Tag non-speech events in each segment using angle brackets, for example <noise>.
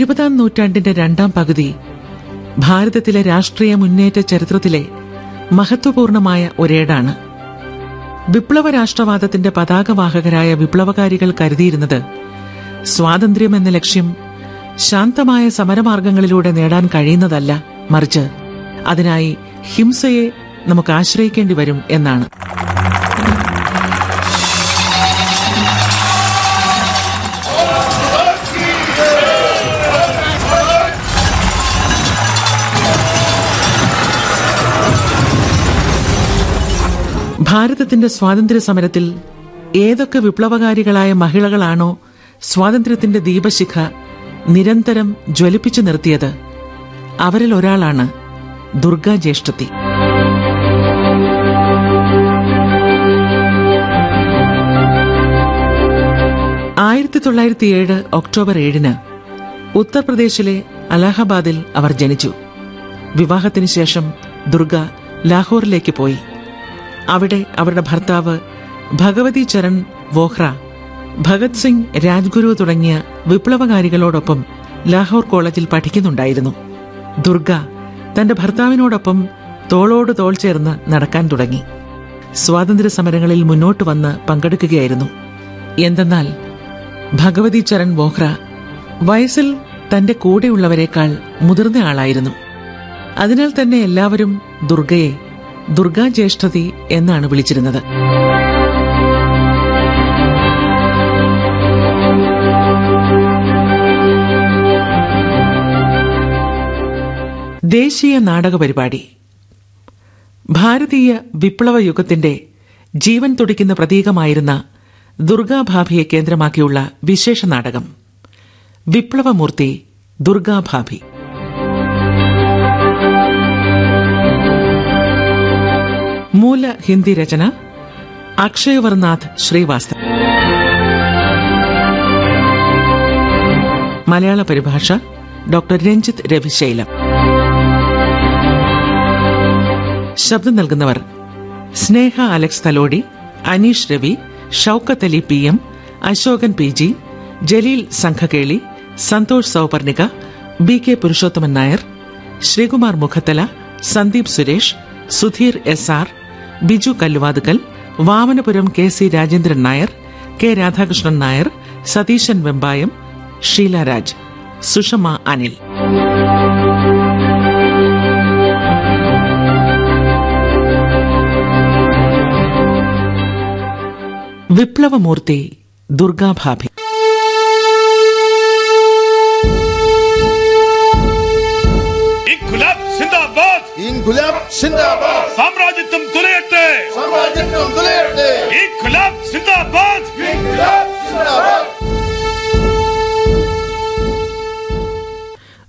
ഇരുപതാം നൂറ്റാണ്ടിന്റെ രണ്ടാം പകുതി ഭാരതത്തിലെ രാഷ്ട്രീയ മുന്നേറ്റ ചരിത്രത്തിലെ മഹത്വപൂർണമായ ഒരേടാണ്. വിപ്ലവ രാഷ്ട്രവാദത്തിന്റെ പതാകവാഹകരായ വിപ്ലവകാരികൾ കരുതിയിരുന്നത് സ്വാതന്ത്ര്യം എന്ന ലക്ഷ്യം ശാന്തമായ സമരമാർഗങ്ങളിലൂടെ നേടാൻ കഴിയുന്നതല്ല മറിച്ച് അതിനായി ഹിംസയെ നമുക്ക് ആശ്രയിക്കേണ്ടി വരും എന്നാണ്. ഭാരതത്തിന്റെ സ്വാതന്ത്ര്യ സമരത്തിൽ ഏതൊക്കെ വിപ്ലവകാരികളായ മഹിളകളാണോ സ്വാതന്ത്ര്യത്തിന്റെ ദീപശിഖ നിരന്തരം ജ്വലിപ്പിച്ചു നിർത്തിയത് അവരിൽ ഒരാളാണ് ദുർഗാ ജ്യേഷ്ഠത്തി. ആയിരത്തി തൊള്ളായിരത്തി ഏഴ് ഒക്ടോബർ ഏഴിന് ഉത്തർപ്രദേശിലെ അലഹബാദിൽ അവർ ജനിച്ചു. വിവാഹത്തിനു ശേഷം ദുർഗ ലാഹോറിലേക്ക് പോയി. അവിടെ അവരുടെ ഭർത്താവ് ഭഗവതി ചരൺ വോഹ്ര ഭഗത് സിംഗ് രാജ്ഗുരു തുടങ്ങിയ വിപ്ലവകാരികളോടൊപ്പം ലാഹോർ കോളേജിൽ പഠിക്കുന്നുണ്ടായിരുന്നു. ദുർഗ തന്റെ ഭർത്താവിനോടൊപ്പം തോളോട് തോൾ ചേർന്ന് നടക്കാൻ തുടങ്ങി. സ്വാതന്ത്ര്യ സമരങ്ങളിൽ മുന്നോട്ട് വന്ന് പങ്കെടുക്കുകയായിരുന്നു. എന്തെന്നാൽ ഭഗവതി ചരൺ വോഹ്ര വയസ്സിൽ തന്റെ കൂടെയുള്ളവരെക്കാൾ മുതിർന്ന ആളായിരുന്നു. അതിനാൽ തന്നെ എല്ലാവരും ദുർഗയെ ദുർഗാ ജ്യേഷ്ഠതി എന്നാണ് വിളിച്ചിരുന്നത്. ദേശീയ നാടക പരിപാടി. ഭാരതീയ വിപ്ലവ യുഗത്തിന്റെ ജീവൻ തുടിക്കുന്ന പ്രതീകമായിരുന്ന ദുർഗാഭാഭിയെ കേന്ദ്രമാക്കിയുള്ള വിശേഷ നാടകം. വിപ്ലവമൂർത്തി ദുർഗാഭാഭി മൂല ഹിന്ദി രചന അക്ഷയവർനാഥ് ശ്രീവാസ്തവ. മലയാള പരിഭാഷ ഡോക്ടർ രഞ്ജിത്ത് രവിശൈലം. ശബ്ദം നൽകുന്നവർ Sneha Alex Thalody Aneesh Ravi Shoukath Ali P M Ashokan P G Jaleel Sanghakeli Santhosh Souparnika B K Purushothaman Nair Sreekumar Mukhathala Sandeep Suresh Sudheer S R Biju Kalluvathukkal Vamanapuram K C Rajendran Nair K Radhakrishnan Nair Satheesan Vembayam Sheela Raj Sushama Anil. വിപ്ലവമൂർത്തി Durgabhabhi. ഇൻകുലാബ് സിന്ദാബാദ്. ഇൻകുലാബ് സിന്ദാബാദ്.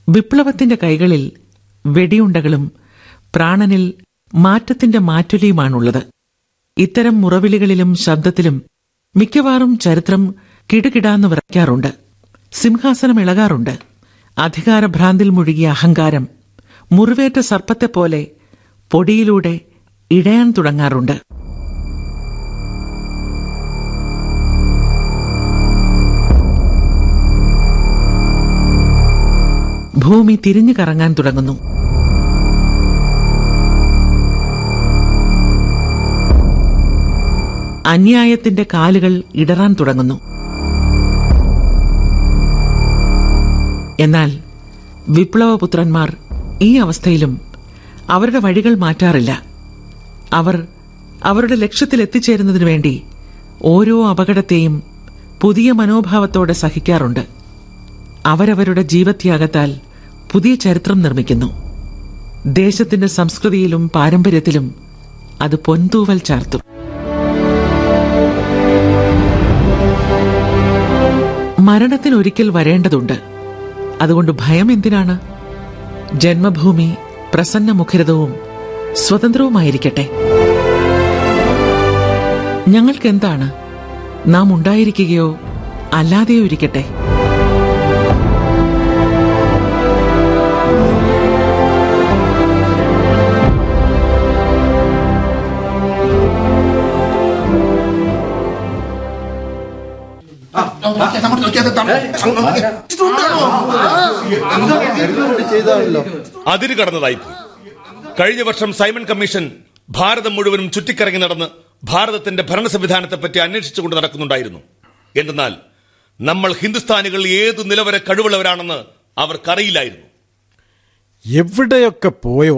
വിപ്ലവത്തിന്റെ കൈകളിൽ വെടിയുണ്ടകളും പ്രാണനിൽ മാറ്റത്തിന്റെ മാറ്റൊലിയുമാണുള്ളത്. ഇത്തരം മുറവിളികളിലും ശബ്ദത്തിലും മിക്കവാറും ചരിത്രം കിടുകിടാന്ന് വിറയ്ക്കാറുണ്ട് സിംഹാസനം ഇളകാറുണ്ട്. അധികാരഭ്രാന്തിൽ മുഴുകിയ അഹങ്കാരം മുറിവേറ്റ സർപ്പത്തെപ്പോലെ പൊടിയിലൂടെ ഇടയാൻ തുടങ്ങാറുണ്ട്. ഭൂമി തിരിഞ്ഞു കറങ്ങാൻ തുടങ്ങുന്നു. അന്യായത്തിന്റെ കാലുകൾ ഇടറാൻ തുടങ്ങുന്നു. എന്നാൽ വിപ്ലവപുത്രന്മാർ ഈ അവസ്ഥയിലും അവരുടെ വഴികൾ മാറ്റാറില്ല. അവർ അവരുടെ ലക്ഷ്യത്തിൽ എത്തിച്ചേരുന്നതിനു വേണ്ടി ഓരോ അപകടത്തെയും പുതിയ മനോഭാവത്തോടെ സഹിക്കാറുണ്ട്. അവരവരുടെ ജീവത്യാഗത്താൽ പുതിയ ചരിത്രം നിർമ്മിക്കുന്നു. ദേശത്തിന്റെ സംസ്കൃതിയിലും പാരമ്പര്യത്തിലും അത് പൊൻതൂവൽ ചാർത്തും. മരണത്തിന് ഒരിക്കൽ വരേണ്ടതുണ്ട്. അതുകൊണ്ട് ഭയം എന്തിനാണ്? ജന്മഭൂമി പ്രസന്നമുഖരിതവും സ്വതന്ത്രവുമായിരിക്കട്ടെ. ഞങ്ങൾക്കെന്താണ്? നാം ഉണ്ടായിരിക്കുകയോ അല്ലാതെയോ ഇരിക്കട്ടെ. ചെയ്താണല്ലോ അതിര് കടന്നതായി കഴിഞ്ഞ വർഷം സൈമൺ കമ്മീഷൻ ഭാരതം മുഴുവനും ചുറ്റിക്കറങ്ങി നടന്ന് ഭാരതത്തിന്റെ ഭരണ സംവിധാനത്തെ പറ്റി അന്വേഷിച്ചുകൊണ്ട് നടക്കുന്നുണ്ടായിരുന്നു. എന്തെന്നാൽ നമ്മൾ ഹിന്ദുസ്ഥാനികൾ ഏതു നിലവരെ കഴിവുള്ളവരാണെന്ന് അവർക്കറിയില്ലായിരുന്നു. എവിടെയൊക്കെ പോയോ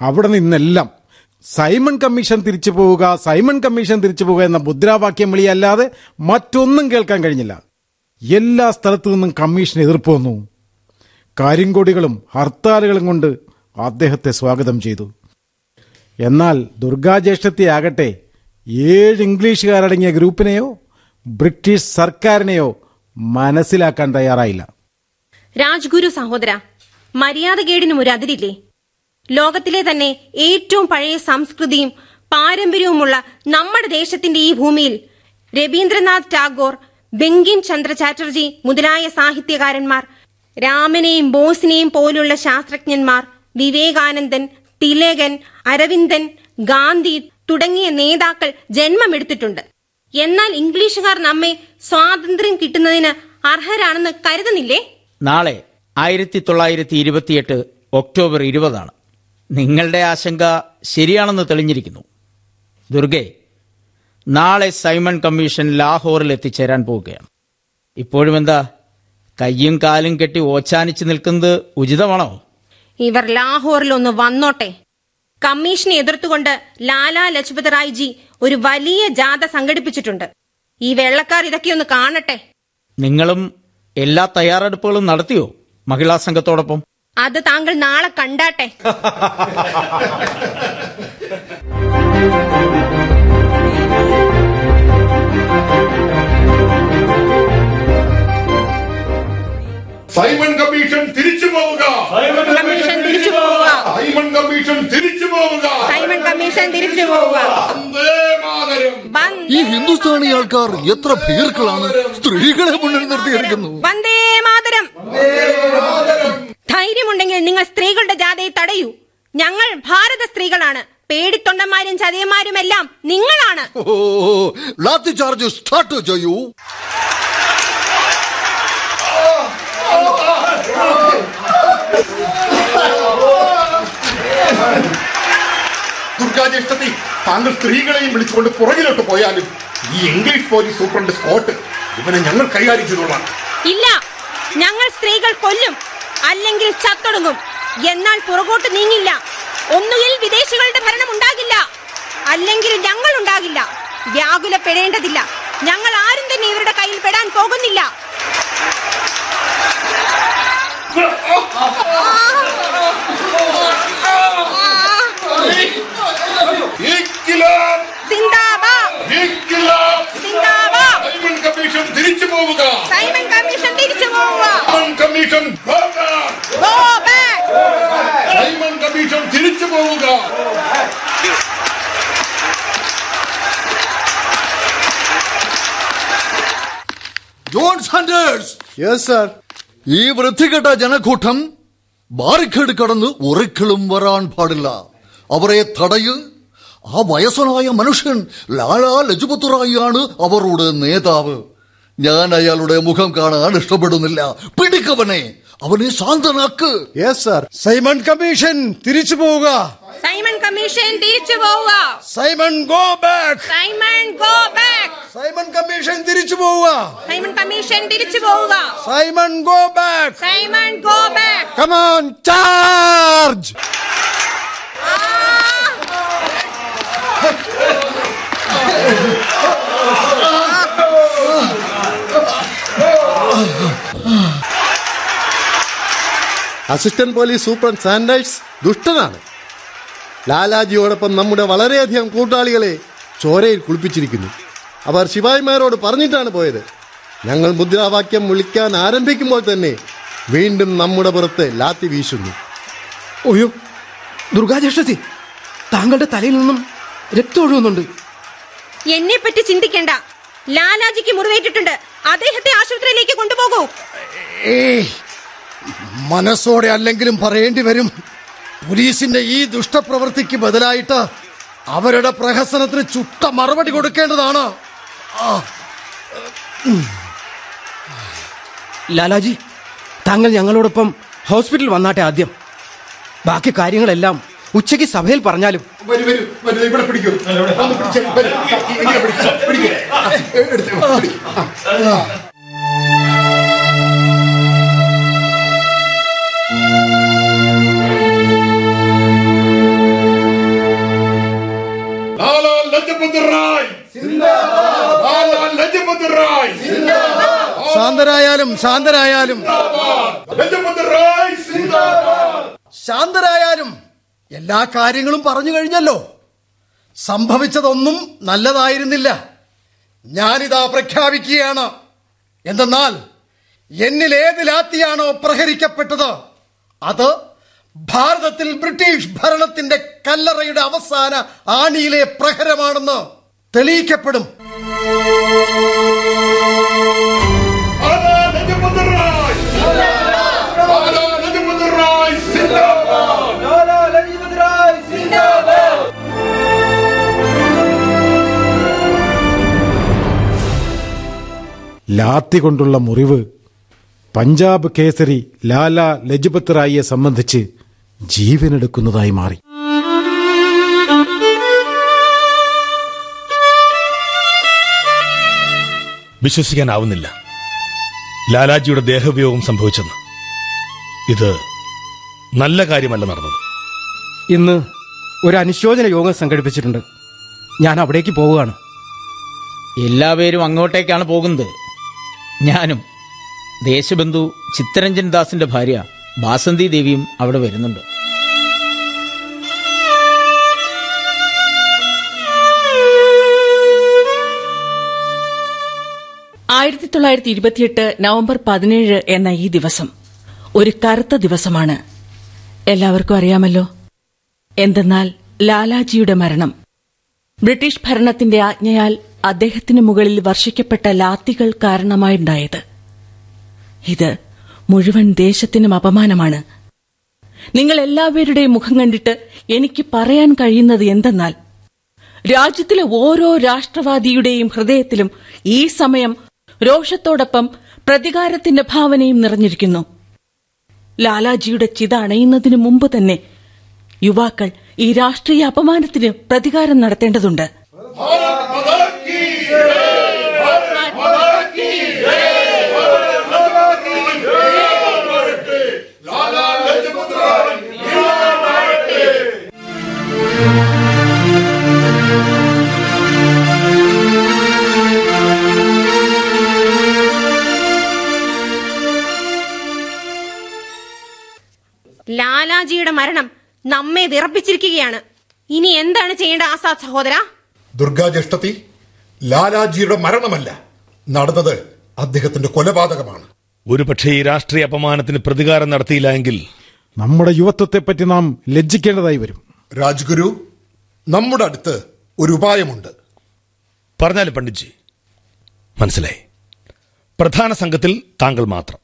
അവിടെ നിന്നെല്ലാം സൈമൺ കമ്മീഷൻ തിരിച്ചു പോവുക സൈമൺ കമ്മീഷൻ തിരിച്ചു പോവുക എന്ന മുദ്രാവാക്യം വിളിയല്ലാതെ മറ്റൊന്നും കേൾക്കാൻ കഴിഞ്ഞില്ല. എല്ലാ സ്ഥലത്തു നിന്നും കമ്മീഷൻ എതിർപ്പ് വന്നു. കരിങ്കൊടികളും ഹർത്താലുകളും കൊണ്ട് അദ്ദേഹത്തെ സ്വാഗതം ചെയ്തു. എന്നാൽ ദുർഗാജ്യേഷ്ഠത്തെയാകട്ടെ ഏഴ് ഇംഗ്ലീഷുകാരടങ്ങിയ ഗ്രൂപ്പിനെയോ ബ്രിട്ടീഷ് സർക്കാരിനെയോ മനസ്സിലാക്കാൻ തയ്യാറായില്ല. രാജ്ഗുരു സഹോദര മര്യാദകേടിനും ഒരു അതിരില്ലേ ലോകത്തിലെ തന്നെ ഏറ്റവും പഴയ സംസ്കൃതിയും പാരമ്പര്യവുമുള്ള നമ്മുടെ ദേശത്തിന്റെ ഈ ഭൂമിയിൽ രവീന്ദ്രനാഥ് ടാഗോർ ബങ്കിം ചന്ദ്ര ചാറ്റർജി മുതലായ സാഹിത്യകാരന്മാർ രാമനെയും ബോസിനെയും പോലുള്ള ശാസ്ത്രജ്ഞന്മാർ വിവേകാനന്ദൻ തിലകൻ അരവിന്ദൻ ഗാന്ധി തുടങ്ങിയ നേതാക്കൾ ജന്മമെടുത്തിട്ടുണ്ട്. എന്നാൽ ഇംഗ്ലീഷുകാർ നമ്മെ സ്വാതന്ത്ര്യം കിട്ടുന്നതിന് അർഹരാണെന്ന് കരുതുന്നില്ലേ? നാളെ ആയിരത്തി തൊള്ളായിരത്തി ഇരുപത്തിയെട്ട് ഒക്ടോബർ ഇരുപതാണ്. നിങ്ങളുടെ ആശങ്ക ശരിയാണെന്ന് തെളിഞ്ഞിരിക്കുന്നു. ദുർഗെ നാളെ സൈമൺ കമ്മീഷൻ ലാഹോറിൽ എത്തിച്ചേരാൻ പോവുകയാണ്. ഇപ്പോഴും എന്താ? കയ്യും കാലും കെട്ടി ഓച്ചാനിച്ച് നിൽക്കുന്നത് ഉചിതമാണോ? ഇവർ ലാഹോറിൽ ഒന്ന് വന്നോട്ടെ. കമ്മീഷനെ എതിർത്തുകൊണ്ട് ലാലാ ലജ്പത് റായ്ജി ഒരു വലിയ ജാഥ സംഘടിപ്പിച്ചിട്ടുണ്ട്. ഈ വെള്ളക്കാർ ഇതൊക്കെ ഒന്ന് കാണട്ടെ. നിങ്ങളും എല്ലാ തയ്യാറെടുപ്പുകളും നടത്തിയോ മഹിളാ സംഘത്തോടൊപ്പം? അത് താങ്കൾ നാളെ കണ്ടാട്ടെ. <laughs> സൈമൺ കമ്മീഷൻ തിരിച്ചു പോവുക. കമ്മീഷൻ തിരിച്ചു പോവുക. സൈമൺ കമ്മീഷൻ തിരിച്ചു പോവുക. സൈമൺ കമ്മീഷൻ തിരിച്ചു പോവുക. വന്ദേ മാതരം. ഈ ഹിന്ദുസ്ഥാനി ആൾക്കാർ എത്ര ഭീർക്കളാണ്. സ്ത്രീകളെ മുന്നിൽ നിർത്തിയിരിക്കുന്നു. വന്ദേ മാതരം. ധൈര്യമുണ്ടെങ്കിൽ നിങ്ങൾ സ്ത്രീകളുടെ ജാഥയെ തടയൂ. ഞങ്ങൾ ഭാരത സ്ത്രീകളാണ്. പേടിത്തൊണ്ടന്മാരും ചതിയന്മാരും എല്ലാം നിങ്ങളാണ്. ഓ ലാത്തി ചാർജ് സ്റ്റാർട്ട് ചെയ്യൂ. ദുർഗാജ്യേഷ്ഠത്തി താങ്കൾ സ്ത്രീകളെയും വിളിച്ചുകൊണ്ട് പുറകിലോട്ട് പോയാലും ഈ ഇംഗ്ലീഷ് പോലീസ് സൂപ്രണ്ട് സ്കോട്ട് ഇവനെ ഞങ്ങൾ കൈകാര്യം ചെയ്തോളാം. ഇല്ല ഞങ്ങൾ സ്ത്രീകൾ കൊല്ലും അല്ലെങ്കിൽ ചത്തൊടുങ്ങും. എന്നാൽ പുറകോട്ട് നീങ്ങില്ല. ഒന്നുകിൽ വിദേശികളുടെ ഭരണം ഉണ്ടാകില്ല അല്ലെങ്കിൽ ഞങ്ങൾ ഉണ്ടാകില്ല വ്യാകുലപ്പെടേണ്ടതില്ല ഞങ്ങൾ ആരും തന്നെ ഇവരുടെ കയ്യിൽ പെടാൻ പോകുന്നില്ല! സിന്ദാബാദ്. കമ്മീഷൻ തിരിച്ചു പോവുക. സൈമൺ കമ്മീഷൻ തിരിച്ചു പോവുക. Simon commission! സൈമൺ കമ്മീഷൻ തിരിച്ചു പോവുക. ജോൺ സാൻഡേഴ്സ് യെസ് സർ ഈ വൃത്തികെട്ട ജനക്കൂട്ടം ബാരിക്കേഡ് കടന്ന് ഒരിക്കലും വരാൻ പാടില്ല. അവരെ തടയ് ആ വയസ്സനായ മനുഷ്യൻ ലാലാ ലജുപത്തുറായിയാണ് റായിയാണ് അവരുടെ നേതാവ്. ഞാൻ അയാളുടെ മുഖം കാണാൻ ഇഷ്ടപ്പെടുന്നില്ല. പിടിക്കവനെ അവനെ ശാന്തനാക്ക്. യെസ് സർ സൈമൺ കമ്മീഷൻ തിരിച്ചു പോവുക. സൈമൺ കമ്മീഷൻ തിരിച്ചു പോവുക. Simon go back Simon go back Simon commission തിരിച്ചു പോവുക. സൈമൺ കമ്മീഷൻ തിരിച്ചു പോവുക. Simon go back Simon go back come on charge assistant police superintendent Sanders ദുഷ്ടനാണ്. ലാലാജിയോടൊപ്പം നമ്മുടെ വളരെയധികം കൂട്ടാളികളെ ചോരയിൽ കുളിപ്പിച്ചിരിക്കുന്നു. അവർ ശിവായിമാരോട് പറഞ്ഞിട്ടാണ് പോയത്. ഞങ്ങൾ മുദ്രാവാക്യം വിളിക്കാൻ ആരംഭിക്കുമ്പോൾ തന്നെ വീണ്ടും നമ്മുടെ പുറത്ത് ലാത്തി വീശുന്നു. ഒയ്യോ ദുർഗാജേഷ്ഠത്തി താങ്കളുടെ തലയിൽ നിന്നും രക്തം ഒഴുകുന്നുണ്ട്. എന്നെ പറ്റി ചിന്തിക്കേണ്ട. ലാലാജിക്ക് മുറിവേറ്റിട്ടുണ്ട്. അദ്ദേഹത്തെ ആശുപത്രിയിലേക്ക് കൊണ്ടുപോകൂ. ഏയ് മനസ്സോടെ അല്ലെങ്കിലും പറയേണ്ടി വരും. പോലീസിന്റെ ഈ ദുഷ്ടപ്രവൃത്തിക്ക് ബദലായിട്ട് അവരുടെ പ്രഹസനത്തിന് ചുട്ട മറുപടി കൊടുക്കേണ്ടതാണ്. ലാലാജി താങ്കൾ ഞങ്ങളോടൊപ്പം ഹോസ്പിറ്റലിൽ വന്നാട്ടെ ആദ്യം. ബാക്കി കാര്യങ്ങളെല്ലാം ഉച്ചയ്ക്ക് സഭയിൽ പറഞ്ഞാലും. ഇവിടെ ശാന്തരായാലും ശാന്തരായാലും ശാന്തരായാലും എല്ലാ കാര്യങ്ങളും പറഞ്ഞു കഴിഞ്ഞല്ലോ. സംഭവിച്ചതൊന്നും നല്ലതായിരുന്നില്ല. ഞാനിതാ പ്രഖ്യാപിക്കുകയാണ്. എന്തെന്നാൽ എന്നിൽ ഏത് ലാത്തിയാണോ പ്രഹരിക്കപ്പെട്ടത്? അത് ഭാരതത്തിൽ ബ്രിട്ടീഷ് ഭരണത്തിന്റെ കല്ലറയുടെ അവസാന ആണിയിലെ പ്രഹരമാണെന്ന് തെളിയിക്കപ്പെടും. ലാത്തി കൊണ്ടുള്ള മുറിവ് പഞ്ചാബ് കേസരി ലാല ലജ്പത് റായിയെ സംബന്ധിച്ച് ജീവനെടുക്കുന്നതായി മാറി. വിശ്വസിക്കാനാവുന്നില്ല. ലാലാജിയുടെ ദേഹവിയോഗം സംഭവിച്ചെന്ന്. ഇത് നല്ല കാര്യമല്ല നടന്നത്. ഇന്ന് ഒരു അനുശോചന യോഗം സംഘടിപ്പിച്ചിട്ടുണ്ട്. ഞാൻ അവിടേക്ക് പോവുകയാണ്. എല്ലാവരും അങ്ങോട്ടേക്കാണ് പോകുന്നത്. ഞാനും ദേശബന്ധു ചിത്തരഞ്ജൻ ദാസിന്റെ ഭാര്യ ബാസന്തി ദേവിയും അവിടെ വരുന്നുണ്ട്. ആയിരത്തി തൊള്ളായിരത്തി ഇരുപത്തിയെട്ട് നവംബർ പതിനേഴ് എന്ന ഈ ദിവസം ഒരു കറുത്ത ദിവസമാണ്. എല്ലാവർക്കും അറിയാമല്ലോ. എന്തെന്നാൽ ലാലാജിയുടെ മരണം. ബ്രിട്ടീഷ് ഭരണത്തിന്റെ ആജ്ഞയാൽ അദ്ദേഹത്തിന് മുകളിൽ വർഷിക്കപ്പെട്ട ലാത്തികൾ കാരണമായുണ്ടായത്. ഇത് മുഴുവൻ ദേശത്തിനും അപമാനമാണ്. നിങ്ങൾ എല്ലാവരുടെയും മുഖം കണ്ടിട്ട് എനിക്ക് പറയാൻ കഴിയുന്നത് എന്തെന്നാൽ രാജ്യത്തിലെ ഓരോ രാഷ്ട്രവാദിയുടെയും ഹൃദയത്തിലും ഈ സമയം രോഷത്തോടൊപ്പം പ്രതികാരത്തിന്റെ ഭാവനയും നിറഞ്ഞിരിക്കുന്നു. ലാലാജിയുടെ ചിത അണയുന്നതിനു മുമ്പ് തന്നെ യുവാക്കൾ ഈ രാഷ്ട്രീയ അപമാനത്തിന് പ്രതികാരം നടത്തേണ്ടതുണ്ട്. നമ്മെ വിറപ്പിച്ചിരിക്കുകയാണ്. ഇനി എന്താണ് ചെയ്യേണ്ട ആസാദ് സഹോദര? ദുർഗാ ജ്യേഷ്ഠത്തി ലാലാജിയുടെ മരണമല്ല നടന്നത് അദ്ദേഹത്തിന്റെ കൊലപാതകമാണ്. ഒരു പക്ഷേ ഈ രാഷ്ട്രീയ അപമാനത്തിന് പ്രതികാരം നടത്തിയില്ല എങ്കിൽ നമ്മുടെ യുവത്വത്തെ പറ്റി നാം ലജ്ജിക്കേണ്ടതായി വരും. രാജ്ഗുരു നമ്മുടെ അടുത്ത് ഒരു ഉപായമുണ്ട്. പറഞ്ഞാലും പണ്ഡിറ്റ്ജി മനസ്സിലായി. പ്രധാന സംഘത്തിൽ താങ്കൾ മാത്രം.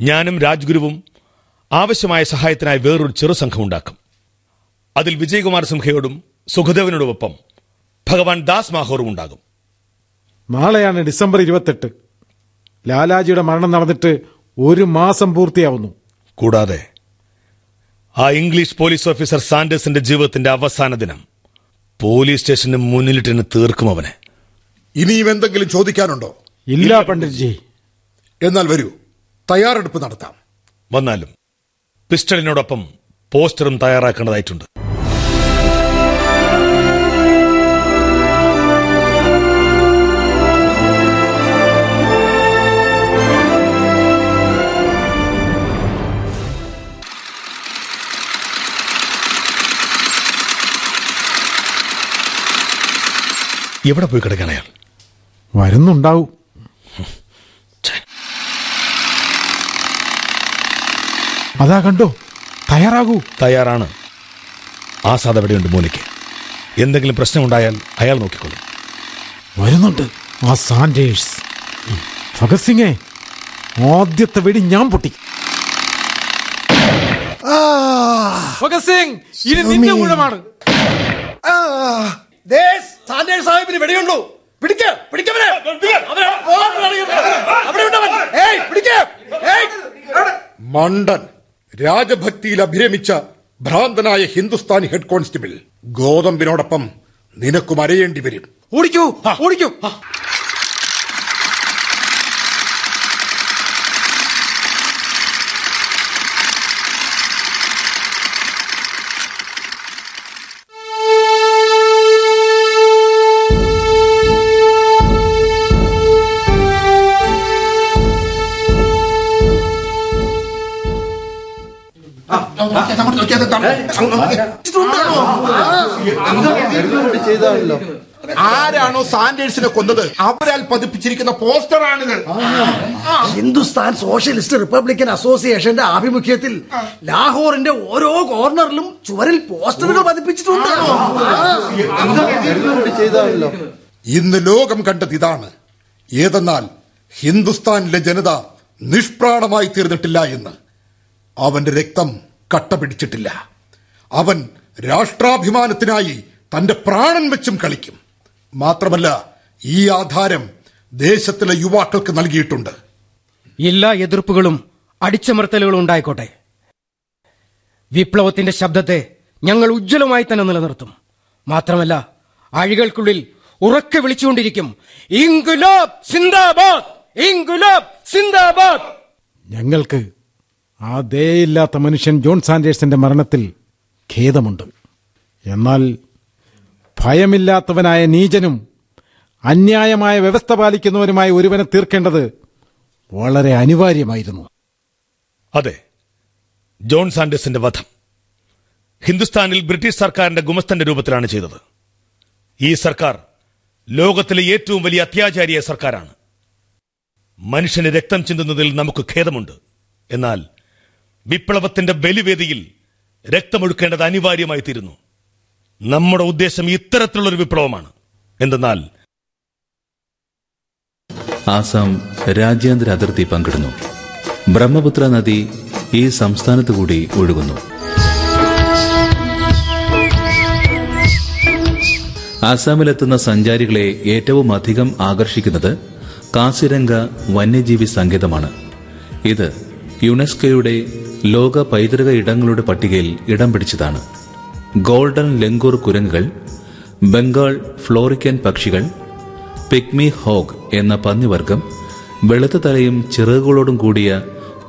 ഞാനും രാജ്ഗുരുവും ആവശ്യമായ സഹായത്തിനായി വേറൊരു ചെറു സംഘം ഉണ്ടാക്കും. അതിൽ വിജയകുമാർ സിംഹയോടും സുഖദേവനോടുമൊപ്പം ഭഗവാൻ ദാസ് മാഹോറും ഉണ്ടാകും. നാളെയാണ് ഡിസംബർ ഇരുപത്തെട്ട്. ലാലാജിയുടെ മരണം നടന്നിട്ട് ഒരു മാസം പൂർത്തിയാവുന്നു. കൂടാതെ ആ ഇംഗ്ലീഷ് പോലീസ് ഓഫീസർ സാൻഡേഴ്സിന്റെ ജീവിതത്തിന്റെ അവസാന ദിനം പോലീസ് സ്റ്റേഷന് മുന്നിലിട്ടിന് തീർക്കും അവനെ. ഇനിയും എന്തെങ്കിലും ചോദിക്കാനുണ്ടോ? ഇല്ല. പണ്ഡിറ്റ്ജി. എന്നാൽ വരൂ. തയ്യാറെടുപ്പ് നടത്താം. വന്നാലും പിസ്റ്റളിനോടൊപ്പം പോസ്റ്ററും തയ്യാറാക്കേണ്ടതായിട്ടുണ്ട്. എവിടെ പോയി കിടക്കാൻ അയാൾ? വരുന്നുണ്ടാവും. അതാ കണ്ടോ? തയ്യാറാകൂ. തയ്യാറാണ്. ആസാദ് എവിടെയുണ്ട് മോനിക്ക്? എന്തെങ്കിലും പ്രശ്നമുണ്ടായാൽ അയാൾ നോക്കിക്കൊള്ളും വരുന്നുണ്ട്. ആ സാൻഡേഴ്സ് ഭഗത് സിംഗെ ആദ്യത്തെ വെടി ഞാൻ പൊട്ടി. ഭഗത് സിംഗ് ഇനി നിന്റെ ഊഴമാണ് സാന്റേഴ്സ് സാഹിബിന് വെടിയുണ്ടു? പിടിക്ക പിടിക്കവനെ അവനെ അവിടെ ഉണ്ടവൻ. മണ്ടൻ. രാജഭക്തിയിൽ അഭിരമിച്ച ഭ്രാന്തനായ ഹിന്ദുസ്ഥാനി ഹെഡ് കോൺസ്റ്റബിൾ ഗോതമ്പിനോടൊപ്പം നിനക്കും അരയേണ്ടി വരും. ഓടിക്കൂ ഓടിക്കൂ. ചെയ്താണല്ലോ ആരാണോ സാൻഡേഴ്സിനെ കൊന്നത്? അവരാൽ പതിപ്പിച്ചിരിക്കുന്ന പോസ്റ്ററാണിത് ഹിന്ദുസ്ഥാൻ സോഷ്യലിസ്റ്റ് റിപ്പബ്ലിക്കൻ അസോസിയേഷന്റെ ആഭിമുഖ്യത്തിൽ ലാഹോറിന്റെ ഓരോ കോർണറിലും ചുവരിൽ പോസ്റ്ററുകൾ പതിപ്പിച്ചിട്ടുണ്ട്. ഇന്ന് ലോകം കണ്ടത് ഇതാണ്. ഏതെന്നാൽ ഹിന്ദുസ്ഥാനിലെ ജനത നിഷ്പ്രാണമായി തീർന്നിട്ടില്ല എന്ന്. അവന്റെ രക്തം കട്ട പിടിച്ചിട്ടില്ല അവൻ രാഷ്ട്രാഭിമാനത്തിനായി തന്റെ പ്രാണൻ വെച്ചും കളിക്കും. മാത്രമല്ല ഈ ആധാരം ദേശത്തിലെ യുവാക്കൾക്ക് നൽകിയിട്ടുണ്ട്. എല്ലാ എതിർപ്പുകളും അടിച്ചമർത്തലുകളും ഉണ്ടായിക്കോട്ടെ. വിപ്ലവത്തിന്റെ ശബ്ദത്തെ ഞങ്ങൾ ഉജ്ജ്വലമായി തന്നെ നിലനിർത്തും. മാത്രമല്ല അഴികൾക്കുള്ളിൽ ഉറക്കെ വിളിച്ചുകൊണ്ടിരിക്കും ഇംഗുലാബ് സിന്ദാബാദ്! ഇംഗുലാബ് സിന്ദാബാദ്! ഞങ്ങൾക്ക് ആ ദയയില്ലാത്ത മനുഷ്യൻ ജോൺ സാൻഡേഴ്സിന്റെ മരണത്തിൽ ഖേദമുണ്ട്. എന്നാൽ ഭയമില്ലാത്തവനായ നീചനും അന്യായമായ വ്യവസ്ഥ പാലിക്കുന്നവരുമായി ഒരുവനെ തീർക്കേണ്ടത് വളരെ അനിവാര്യമായിരുന്നു. അതെ ജോൺ സാൻഡേഴ്സിന്റെ വധം. ഹിന്ദുസ്ഥാനിൽ ബ്രിട്ടീഷ് സർക്കാരിന്റെ ഗുമസ്തന്റെ രൂപത്തിലാണ് ചെയ്തത്. ഈ സർക്കാർ ലോകത്തിലെ ഏറ്റവും വലിയ അത്യാചാരിയ സർക്കാരാണ്. മനുഷ്യന് രക്തം ചിന്തുന്നതിൽ നമുക്ക് ഖേദമുണ്ട്. എന്നാൽ വിപ്ലവത്തിന്റെ ബലിവേദിയിൽ രക്തമൊഴുക്കേണ്ടത് അനിവാര്യമായി തീരുന്നു. നമ്മുടെ ഉദ്ദേശം ഇത്തരത്തിലുള്ള ഒരു വിപ്ലവമാണ്. എന്തെന്നാൽ ആസാം രാജ്യാന്തര അതിർത്തി പങ്കിടുന്നു. ബ്രഹ്മപുത്ര നദി ഈ സംസ്ഥാനത്തു കൂടി ഒഴുകുന്നു. ആസാമിലെത്തുന്ന സഞ്ചാരികളെ ഏറ്റവും അധികം ആകർഷിക്കുന്നത് കാസിരംഗ വന്യജീവി സങ്കേതമാണ്. ഇത് യുനെസ്കോയുടെ ലോക പൈതൃക ഇടങ്ങളുടെ പട്ടികയിൽ ഇടം പിടിച്ചതാണ്. ഗോൾഡൻ ലെങ്കൂർ കുരങ്ങുകൾ ബംഗാൾ ഫ്ലോറിക്കൻ പക്ഷികൾ പിഗ്മി ഹോഗ് എന്ന പന്നിവർഗം വെളുത്ത തലയും ചിറകുകളോടും കൂടിയ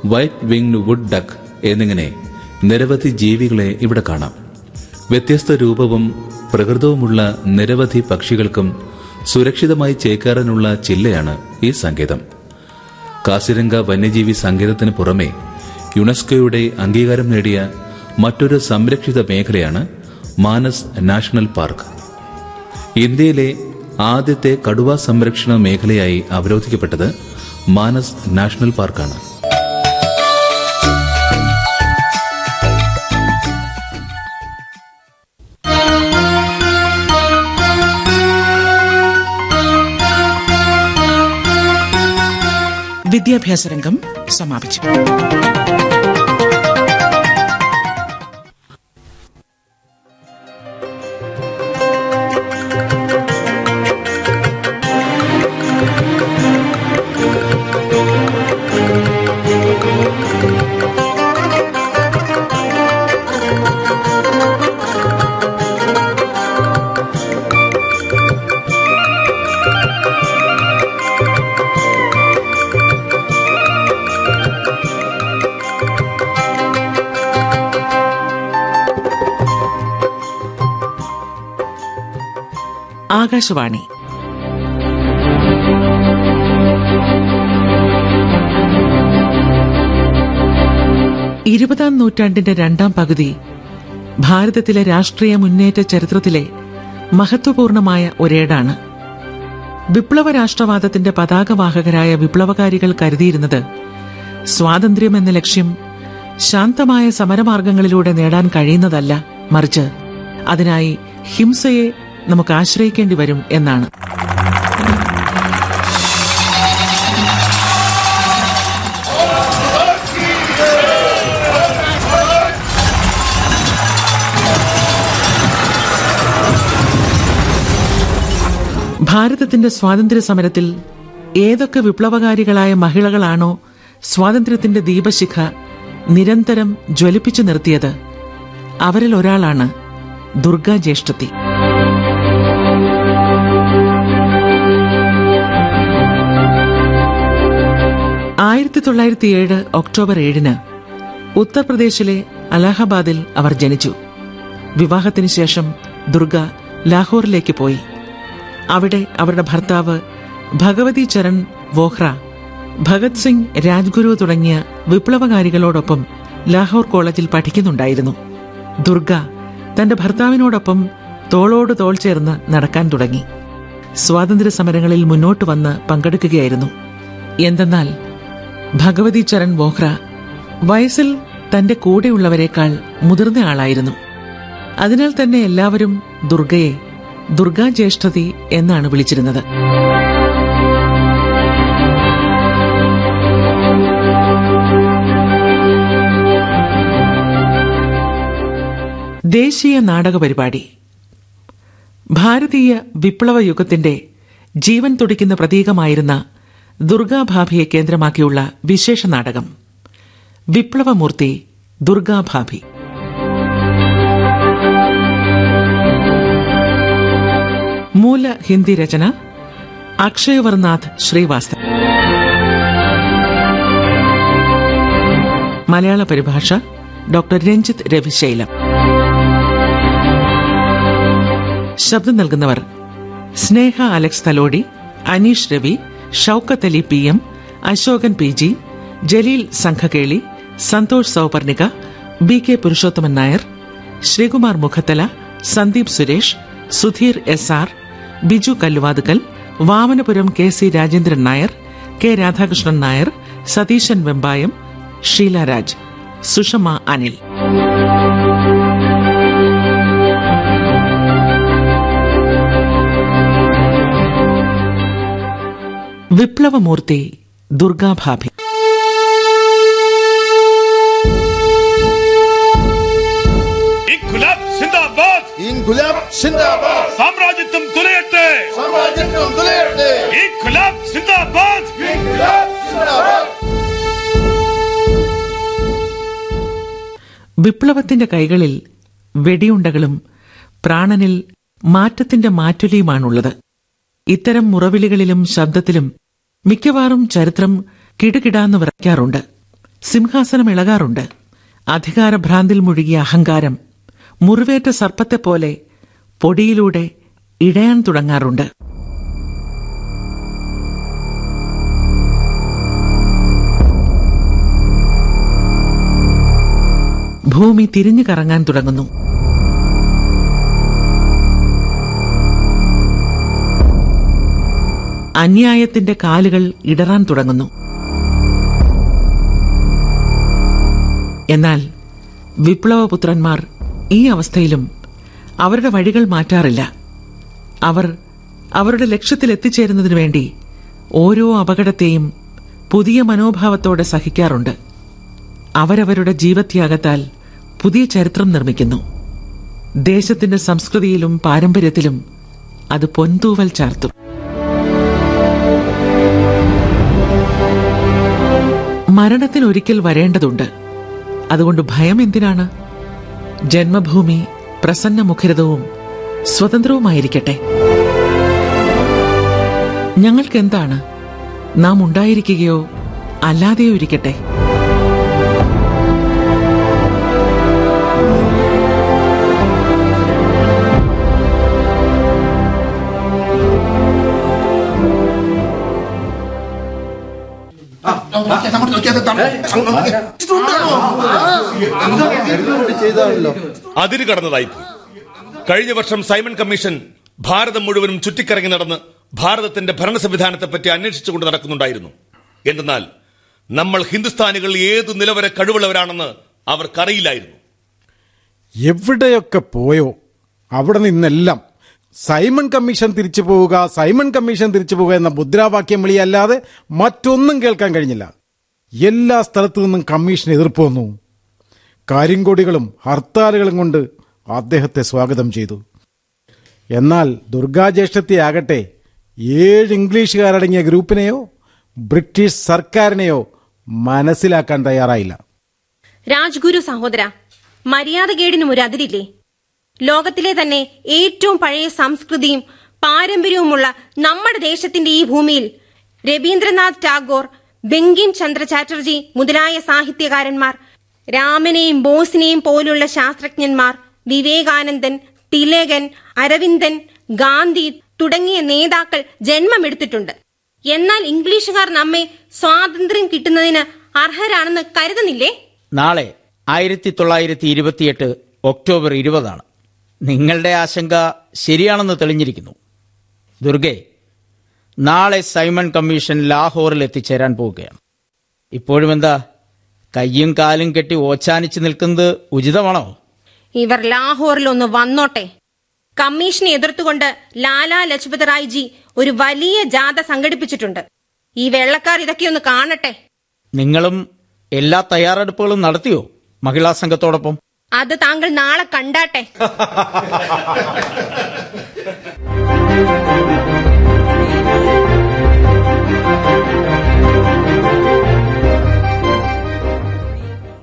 വൈറ്റ് വിംഗ്ഡ് വുഡ് ഡക്ക് എന്നിങ്ങനെ നിരവധി ജീവികളെ ഇവിടെ കാണാം. വ്യത്യസ്ത രൂപവും പ്രകൃതവുമുള്ള നിരവധി പക്ഷികൾക്കും സുരക്ഷിതമായി ചേക്കാറാനുള്ള ചില്ലയാണ് ഈ സങ്കേതം. കാസിരംഗ വന്യജീവി സങ്കേതത്തിന് പുറമെ യുനെസ്കോയുടെ അംഗീകാരം നേടിയ മറ്റൊരു സംരക്ഷിത മേഖലയാണ് മാനസ് നാഷണൽ പാർക്ക്. ഇന്ത്യയിലെ ആദ്യത്തെ കടുവ സംരക്ഷണ മേഖലയായി അവരോധിക്കപ്പെട്ടത് മാനസ് നാഷണൽ പാർക്കാണ്. വിദ്യാഭ്യാസ രംഗം സമാപിച്ചു. ആകാശവാണി. ഇരുപതാം നൂറ്റാണ്ടിന്റെ രണ്ടാം പകുതി ഭാരതത്തിലെ രാഷ്ട്രീയ മുന്നേറ്റ ചരിത്രത്തിലെ മഹത്വപൂർണമായ ഒരേടാണ്. വിപ്ലവ രാഷ്ട്രവാദത്തിന്റെ പതാകവാഹകരായ വിപ്ലവകാരികൾ കരുതിയിരുന്നത് സ്വാതന്ത്ര്യം എന്ന ലക്ഷ്യം ശാന്തമായ സമരമാർഗങ്ങളിലൂടെ നേടാൻ കഴിയുന്നതല്ല മറിച്ച് അതിനായി ഹിംസയെ നമുക്ക് ആശ്രയിക്കേണ്ടി വരും എന്നാണ്. ഭാരതത്തിന്റെ സ്വാതന്ത്ര്യ സമരത്തിൽ ഏതൊക്കെ വിപ്ലവകാരികളായ മഹിളകളാണോ സ്വാതന്ത്ര്യത്തിന്റെ ദീപശിഖ നിരന്തരം ജ്വലിപ്പിച്ചു നിർത്തിയത് അവരിൽ ഒരാളാണ് ദുർഗാ ജ്യേഷ്ഠത്തി. ആയിരത്തി തൊള്ളായിരത്തി ഏഴ് ഒക്ടോബർ ഏഴിന് ഉത്തർപ്രദേശിലെ അലഹബാദിൽ അവർ ജനിച്ചു. വിവാഹത്തിന് ശേഷം ദുർഗ ലാഹോറിലേക്ക് പോയി. അവിടെ അവരുടെ ഭർത്താവ് ഭഗവതി ചരൺ വോഹ്ര ഭഗത് സിംഗ് രാജ്ഗുരു തുടങ്ങിയ വിപ്ലവകാരികളോടൊപ്പം ലാഹോർ കോളേജിൽ പഠിക്കുന്നുണ്ടായിരുന്നു. ദുർഗ തന്റെ ഭർത്താവിനോടൊപ്പം തോളോട് തോൾ ചേർന്ന് നടക്കാൻ തുടങ്ങി. സ്വാതന്ത്ര്യ സമരങ്ങളിൽ മുന്നോട്ട് വന്ന് പങ്കെടുക്കുകയായിരുന്നു. എന്തെന്നാൽ ഭഗവതി ചരൺ വോഹ്ര വയസ്സിൽ തന്റെ കൂടെയുള്ളവരെക്കാൾ മുതിർന്ന ആളായിരുന്നു. അതിനാൽ തന്നെ എല്ലാവരും ദുർഗയെ ദുർഗാ ജ്യേഷ്ഠതി എന്നാണ് വിളിച്ചിരുന്നത്. ദേശീയ നാടക പരിപാടി. ഭാരതീയ വിപ്ലവ യുഗത്തിന്റെ ജീവൻ തുടിക്കുന്ന പ്രതീകമായിരുന്ന ദുർഗാഭാഭിയെ കേന്ദ്രമാക്കിയുള്ള വിശേഷ നാടകം. വിപ്ലവമൂർത്തി ദുർഗാഭാഭി. മൂല ഹിന്ദി രചന അക്ഷയവർനാഥ് ശ്രീവാസ്തവ. മലയാള പരിഭാഷ ഡോക്ടർ രഞ്ജിത്ത് രവിശൈലം. ശബ്ദം നൽകുന്നവർ Sneha Alex Thalody Aneesh Ravi Shoukath Ali P M Ashokan P G Jaleel Sanghakeli Santhosh Souparnika B K Purushothaman Nair Sreekumar Mukhathala Sandeep Suresh Sudheer S R Biju Kalluvathukkal Vamanapuram K C Rajendran Nair K Radhakrishnan Nair Satheesan Vembayam Sheela Raj Sushama Anil. വിപ്ലവമൂർത്തി Durgabhabhi. സാമ്രാജ്യത്വം തുലയട്ടെ. സാമ്രാജ്യത്വം തുലയട്ടെ. വിപ്ലവത്തിന്റെ കൈകളിൽ വെടിയുണ്ടകളും പ്രാണനിൽ മാറ്റത്തിന്റെ മാറ്റൊലിയുമാണുള്ളത്. ഇത്തരം മുറവിളികളിലും ശബ്ദത്തിലും മിക്കവാറും ചരിത്രം കിടുകിടാന്ന് വിറയ്ക്കാറുണ്ട് സിംഹാസനം ഇളകാറുണ്ട്. അധികാരഭ്രാന്തിൽ മുഴുകിയ അഹങ്കാരം മുറിവേറ്റ സർപ്പത്തെപ്പോലെ പൊടിയിലൂടെ ഇടയാൻ തുടങ്ങാറുണ്ട്. ഭൂമി തിരിഞ്ഞു കറങ്ങാൻ തുടങ്ങുന്നു. അന്യായത്തിന്റെ കാലുകൾ ഇടറാൻ തുടങ്ങുന്നു. എന്നാൽ വിപ്ലവപുത്രന്മാർ ഈ അവസ്ഥയിലും അവരുടെ വഴികൾ മാറ്റാറില്ല. അവർ അവരുടെ ലക്ഷ്യത്തിൽ എത്തിച്ചേരുന്നതിനു വേണ്ടി ഓരോ അപകടത്തെയും പുതിയ മനോഭാവത്തോടെ സഹിക്കാറുണ്ട്. അവരവരുടെ ജീവത്യാഗത്താൽ പുതിയ ചരിത്രം നിർമ്മിക്കുന്നു. ദേശത്തിന്റെ സംസ്കൃതിയിലും പാരമ്പര്യത്തിലും അത് പൊൻതൂവൽ ചാർത്തും. മരണത്തിന് ഒരിക്കൽ വരേണ്ടതുണ്ട്. അതുകൊണ്ട് ഭയം എന്തിനാണ്? ജന്മഭൂമി പ്രസന്നമുഖരിതവും സ്വതന്ത്രവുമായിരിക്കട്ടെ. ഞങ്ങൾക്കെന്താണ്? നാം ഉണ്ടായിരിക്കുകയോ അല്ലാതെയോ ഇരിക്കട്ടെ. ചെയ്താണല്ലോ. അതിര് കടന്നതായി കഴിഞ്ഞ വർഷം സൈമൺ കമ്മീഷൻ ഭാരതം മുഴുവനും ചുറ്റിക്കറങ്ങി നടന്ന് ഭാരതത്തിന്റെ ഭരണ സംവിധാനത്തെപ്പറ്റി അന്വേഷിച്ചുകൊണ്ട് നടക്കുന്നുണ്ടായിരുന്നു. എന്തെന്നാൽ നമ്മൾ ഹിന്ദുസ്ഥാനികൾ ഏതു നിലവരെ കഴിവുള്ളവരാണെന്ന് അവർക്കറിയില്ലായിരുന്നു. എവിടെയൊക്കെ പോയോ അവിടെ നിന്നെല്ലാം സൈമൺ കമ്മീഷൻ തിരിച്ചു പോവുക സൈമൺ കമ്മീഷൻ തിരിച്ചു പോവുക എന്ന മുദ്രാവാക്യം വിളിയല്ലാതെ മറ്റൊന്നും കേൾക്കാൻ കഴിഞ്ഞില്ല. എല്ലാ സ്ഥലത്തു നിന്നും കമ്മീഷൻ എതിർപ്പ് വന്നു. കരിങ്കൊടികളും ഹർത്താലുകളും കൊണ്ട് അദ്ദേഹത്തെ സ്വാഗതം ചെയ്തു. എന്നാൽ ദുർഗാജ്യേഷ്ഠത്തെ ആകട്ടെ ഏഴ് ഇംഗ്ലീഷുകാരടങ്ങിയ ഗ്രൂപ്പിനെയോ ബ്രിട്ടീഷ് സർക്കാരിനെയോ മനസ്സിലാക്കാൻ തയ്യാറായില്ല. രാജ്ഗുരു സഹോദര മര്യാദകേടിനും ഒരു അതിരില്ലേ ലോകത്തിലെ തന്നെ ഏറ്റവും പഴയ സംസ്കൃതിയും പാരമ്പര്യവുമുള്ള നമ്മുടെ ദേശത്തിന്റെ ഈ ഭൂമിയിൽ രവീന്ദ്രനാഥ് ടാഗോർ ബങ്കിം ചന്ദ്ര ചാറ്റർജി മുതലായ സാഹിത്യകാരന്മാർ രാമനെയും ബോസിനെയും പോലുള്ള ശാസ്ത്രജ്ഞന്മാർ വിവേകാനന്ദൻ തിലകൻ അരവിന്ദൻ ഗാന്ധി തുടങ്ങിയ നേതാക്കൾ ജന്മമെടുത്തിട്ടുണ്ട്. എന്നാൽ ഇംഗ്ലീഷുകാർ നമ്മെ സ്വാതന്ത്ര്യം കിട്ടുന്നതിന് അർഹരാണെന്ന് കരുതുന്നില്ലേ? നാളെ ആയിരത്തി തൊള്ളായിരത്തി ഇരുപത്തിയെട്ട് ഒക്ടോബർ ഇരുപതാണ്. നിങ്ങളുടെ ആശങ്ക ശരിയാണെന്ന് തെളിഞ്ഞിരിക്കുന്നു. ദുർഗെ നാളെ സൈമൺ കമ്മീഷൻ ലാഹോറിൽ എത്തിച്ചേരാൻ പോവുകയാണ്. ഇപ്പോഴും എന്താ കയ്യും കാലും കെട്ടി ഓച്ചാനിച്ച് നിൽക്കുന്നത് ഉചിതമാണോ? ഇവർ ലാഹോറിൽ ഒന്ന് വന്നോട്ടെ. കമ്മീഷനെ എതിർത്തുകൊണ്ട് ലാലാ ലജ്പത് റായ്ജി ഒരു വലിയ ജാഥ സംഘടിപ്പിച്ചിട്ടുണ്ട്. ഈ വെള്ളക്കാർ ഇതൊക്കെ ഒന്ന് കാണട്ടെ. നിങ്ങളും എല്ലാ തയ്യാറെടുപ്പുകളും നടത്തിയോ മഹിളാ സംഘത്തോടൊപ്പം? അത് താങ്കൾ നാളെ കണ്ടാട്ടെ. <laughs>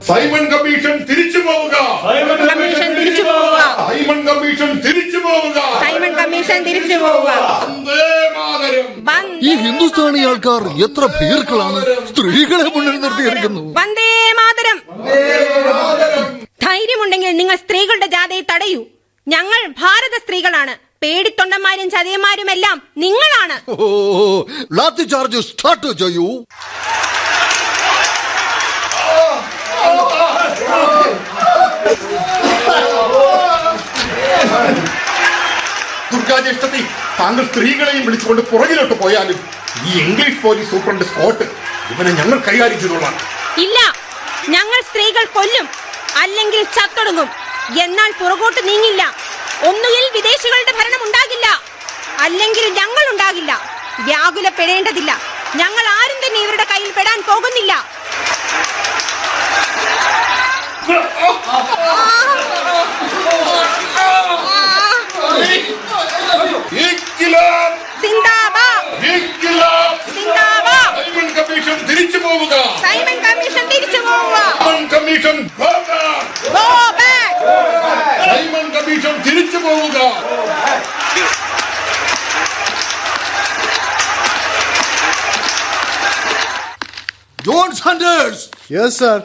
സൈമൺ കമ്മീഷൻ തിരിച്ചു പോവുക. സൈമൺ കമ്മീഷൻ തിരിച്ചു പോവുക. സൈമൺ കമ്മീഷൻ തിരിച്ചു പോവുക. സൈമൺ കമ്മീഷൻ തിരിച്ചു പോവുക. വന്ദേ മാതരം. ഈ ഹിന്ദുസ്ഥാനി ആൾക്കാർ എത്ര ഭീർക്കളാണ്. സ്ത്രീകളെ മുന്നിൽ നിർത്തിയിരിക്കുന്നു. വന്ദേ മാതരം. ധൈര്യമുണ്ടെങ്കിൽ നിങ്ങൾ സ്ത്രീകളുടെ ജാഥയെ തടയൂ. ഞങ്ങൾ ഭാരത സ്ത്രീകളാണ്. പേടിത്തൊണ്ടന്മാരും ചതിയന്മാരും എല്ലാം നിങ്ങളാണ് ലാത്തി ചാർജ് സ്റ്റാർട്ട് ചെയ്യൂ. ദുർഗാജ്യേഷ്ഠത്തി താങ്കൾ സ്ത്രീകളെയും വിളിച്ചുകൊണ്ട് പുറകിലോട്ട് പോയാലും ഈ ഇംഗ്ലീഷ് പോലീസ് സൂപ്രണ്ട് സ്കോട്ട് ഇവനെ ഞങ്ങൾ കൈകാര്യം ചെയ്തോളാം. ഇല്ല ഞങ്ങൾ സ്ത്രീകൾ കൊല്ലും അല്ലെങ്കിൽ ചത്തൊടുങ്ങും. എന്നാൽ പുറകോട്ട് നീങ്ങില്ല. ഒന്നുകിൽ വിദേശികളുടെ ഭരണം ഉണ്ടാകില്ല അല്ലെങ്കിൽ ഞങ്ങൾ ഉണ്ടാകില്ല. വ്യാകുലപ്പെടേണ്ടതില്ല ഞങ്ങൾ ആരും തന്നെ ഇവരുടെ കയ്യിൽ പെടാൻ പോകുന്നില്ല. കമ്മീഷൻ തിരിച്ചു പോവുക. സൈമൺ കമ്മീഷൻ തിരിച്ചു പോവുക. Simon commission! Go back! Simon commission തിരിച്ചു പോവുക സാൻഡേഴ്സ് യെസ് സർ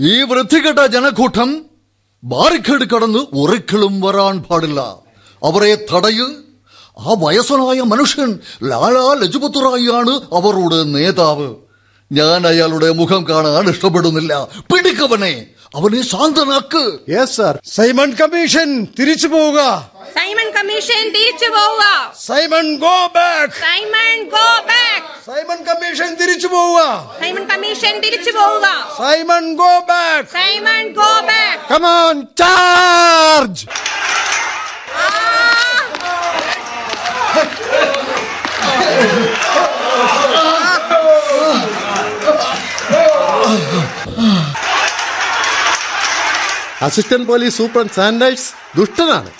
ഈ വൃത്തികെട്ട ജനക്കൂട്ടം ബാരിക്കേഡ് കടന്ന് ഒരിക്കലും വരാൻ പാടില്ല. അവരെ തടയ്. ആ വയസ്സനായ മനുഷ്യൻ ലാലാ ലജുപത്തുറായിയാണ് റായിയാണ് അവരുടെ നേതാവ്. ഞാൻ അയാളുടെ മുഖം കാണാൻ ഇഷ്ടപ്പെടുന്നില്ല. പിടിക്കവനെ. അവനെ ശാന്തനാക്ക് യെസ് സാർ സൈമൺ കമ്മീഷൻ തിരിച്ചു പോവുക സൈമൺ കമ്മീഷൻ തിരിച്ചു പോവുക Simon go back Simon go back Simon commission തിരിച്ചു പോവുക സൈമൺ കമ്മീഷൻ തിരിച്ചു പോവുക Simon go back Simon go back come on charge assistant police superintendent Sanders ദുഷ്ടനാണ്.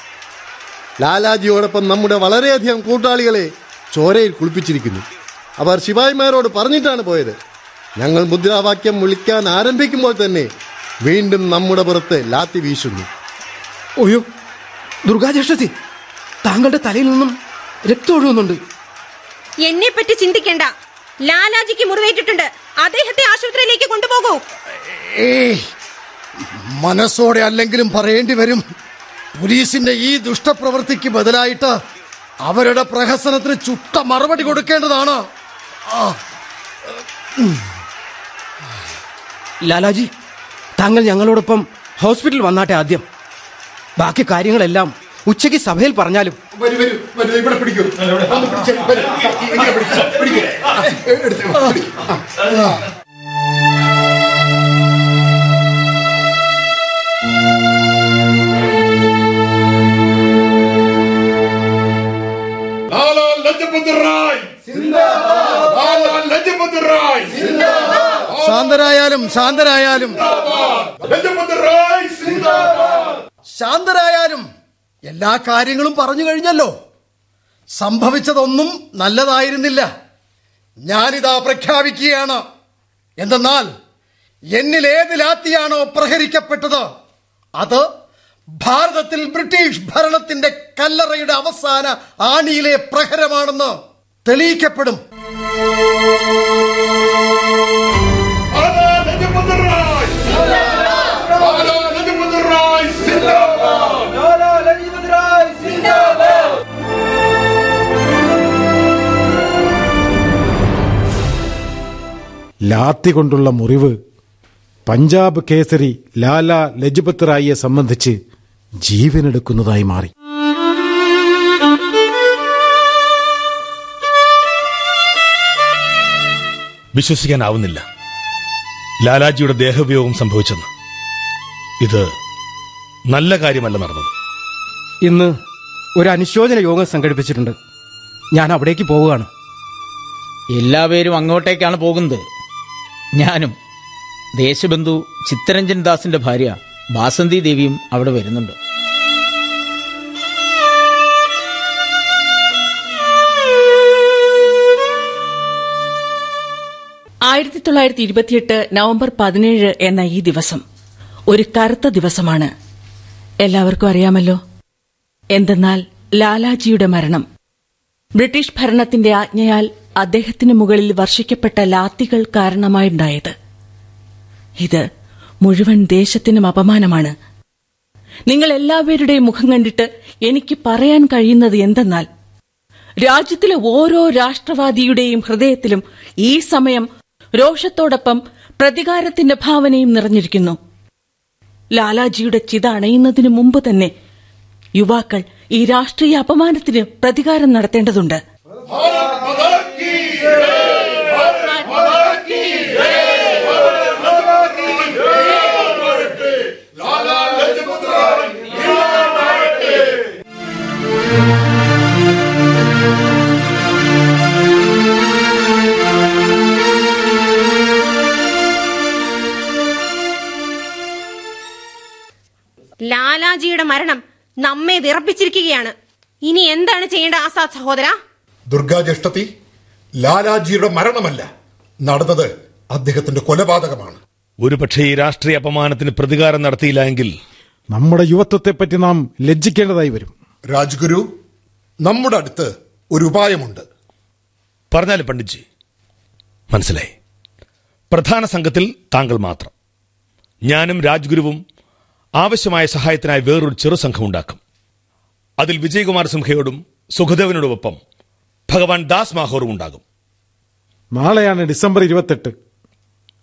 ലാലാജിയോടൊപ്പം നമ്മുടെ വളരെയധികം കൂട്ടാളികളെ ചോരയിൽ കുളിപ്പിച്ചിരിക്കുന്നു. അവർ ശിവായിമാരോട് പറഞ്ഞിട്ടാണ് പോയത്. ഞങ്ങൾ മുദ്രാവാക്യം വിളിക്കാൻ ആരംഭിക്കുമ്പോൾ തന്നെ വീണ്ടും നമ്മുടെ പുറത്ത് ലാത്തി വീശുന്നു. ഒയ്യോ ദുർഗാജ്യേഷ്ഠത്തി താങ്കളുടെ തലയിൽ നിന്നും രക്തം ഒഴുകുന്നുണ്ട്. എന്നെ പറ്റി ചിന്തിക്കേണ്ട. ലാലാജിക്ക് മുറിവേറ്റിട്ടുണ്ട്. അദ്ദേഹത്തെ ആശുപത്രിയിലേക്ക് കൊണ്ടുപോകൂ. മനസ്സോടെ അല്ലെങ്കിലും പറയേണ്ടി വരും. പോലീസിന്റെ ഈ ദുഷ്ടപ്രവൃത്തിക്ക് ബദലായിട്ട് അവരുടെ പ്രഹസനത്തിന് ചുട്ട മറുപടി കൊടുക്കേണ്ടതാണ്. ലാലാജി താങ്കൾ ഞങ്ങളോടൊപ്പം ഹോസ്പിറ്റലിൽ വന്നാട്ടെ ആദ്യം. ബാക്കി കാര്യങ്ങളെല്ലാം ഉച്ചയ്ക്ക് സഭയിൽ പറഞ്ഞാലും. ഇവിടെ ശാന്തരായാലും ശാന്തരായാലും ശാന്തരായാലും എല്ലാ കാര്യങ്ങളും പറഞ്ഞു കഴിഞ്ഞല്ലോ. സംഭവിച്ചതൊന്നും നല്ലതായിരുന്നില്ല. ഞാനിതാ പ്രഖ്യാപിക്കുകയാണ്. എന്തെന്നാൽ എന്നിൽ ഏത് ലാത്തിയാണോ പ്രഹരിക്കപ്പെട്ടത്? അത് ഭാരതത്തിൽ ബ്രിട്ടീഷ് ഭരണത്തിന്റെ കല്ലറയുടെ അവസാന ആണിയിലെ പ്രഹരമാണെന്ന് തെളിയിക്കപ്പെടും. ലാത്തി കൊണ്ടുള്ള മുറിവ് പഞ്ചാബ് കേസരി ലാല ലജ്പത് റായിയെ സംബന്ധിച്ച് ജീവനെടുക്കുന്നതായി മാറി. വിശ്വസിക്കാനാവുന്നില്ല. ലാലാജിയുടെ ദേഹവിയോഗം സംഭവിച്ചെന്ന്. ഇത് നല്ല കാര്യമല്ല നടന്നത്. ഇന്ന് ഒരു അനുശോചന യോഗം സംഘടിപ്പിച്ചിട്ടുണ്ട്. ഞാൻ അവിടേക്ക് പോവുകയാണ്. എല്ലാവരും അങ്ങോട്ടേക്കാണ് പോകുന്നത്. ഞാനും ദേശബന്ധു ചിത്തരഞ്ജൻ ദാസിന്റെ ഭാര്യ ബാസന്തി ദേവിയും അവിടെ വരുന്നുണ്ട്. ആയിരത്തി തൊള്ളായിരത്തി ഇരുപത്തിയെട്ട് നവംബർ പതിനേഴ് എന്ന ഈ ദിവസം ഒരു കറുത്ത ദിവസമാണ്. എല്ലാവർക്കും അറിയാമല്ലോ. എന്തെന്നാൽ ലാലാജിയുടെ മരണം. ബ്രിട്ടീഷ് ഭരണത്തിന്റെ ആജ്ഞയാൽ അദ്ദേഹത്തിന് മുകളിൽ വർഷിക്കപ്പെട്ട ലാത്തികൾ കാരണമായുണ്ടായത്. ഇത് മുഴുവൻ ദേശത്തിനും അപമാനമാണ്. നിങ്ങൾ എല്ലാവരുടെയും മുഖം കണ്ടിട്ട് എനിക്ക് പറയാൻ കഴിയുന്നത് എന്തെന്നാൽ രാജ്യത്തിലെ ഓരോ രാഷ്ട്രവാദിയുടെയും ഹൃദയത്തിലും ഈ സമയം രോഷത്തോടൊപ്പം പ്രതികാരത്തിന്റെ ഭാവനയും നിറഞ്ഞിരിക്കുന്നു. ലാലാജിയുടെ ചിത അണയുന്നതിനു മുമ്പ് തന്നെ യുവാക്കൾ ഈ രാഷ്ട്രീയ അപമാനത്തിന് പ്രതികാരം നടത്തേണ്ടതുണ്ട്. ലാലാജിയുടെ മരണം നമ്മെ വിറപ്പിച്ചിരിക്കുകയാണ്. ഇനി എന്താണ് ചെയ്യേണ്ട ആസാദ് സഹോദര? ദുർഗാജ്യേഷ്ഠത്തി ലാലാജിയുടെ മരണമല്ല നടന്നത് അദ്ദേഹത്തിന്റെ കൊലപാതകമാണ്. ഒരുപക്ഷെ ഈ രാഷ്ട്രീയ അപമാനത്തിന് പ്രതികാരം നടത്തിയില്ല എങ്കിൽ നമ്മുടെ യുവത്വത്തെ പറ്റി നാം ലജ്ജിക്കേണ്ടതായി വരും. രാജ്ഗുരു നമ്മുടെ അടുത്ത് ഒരു ഉപായമുണ്ട്. പറഞ്ഞാലും പണ്ഡിറ്റ്ജി. മനസ്സിലായി? പ്രധാന സംഘത്തിൽ താങ്കൾ മാത്രം. ഞാനും രാജ്ഗുരുവും ആവശ്യമായ സഹായത്തിനായി വേറൊരു ചെറു സംഘം ഉണ്ടാക്കും. അതിൽ വിജയകുമാർ സിംഹയോടും സുഖദേവനോടുമൊപ്പം ഭഗവാൻ ദാസ് മാഹോറും ഉണ്ടാകും. നാളെയാണ് ഡിസംബർ ഇരുപത്തെട്ട്.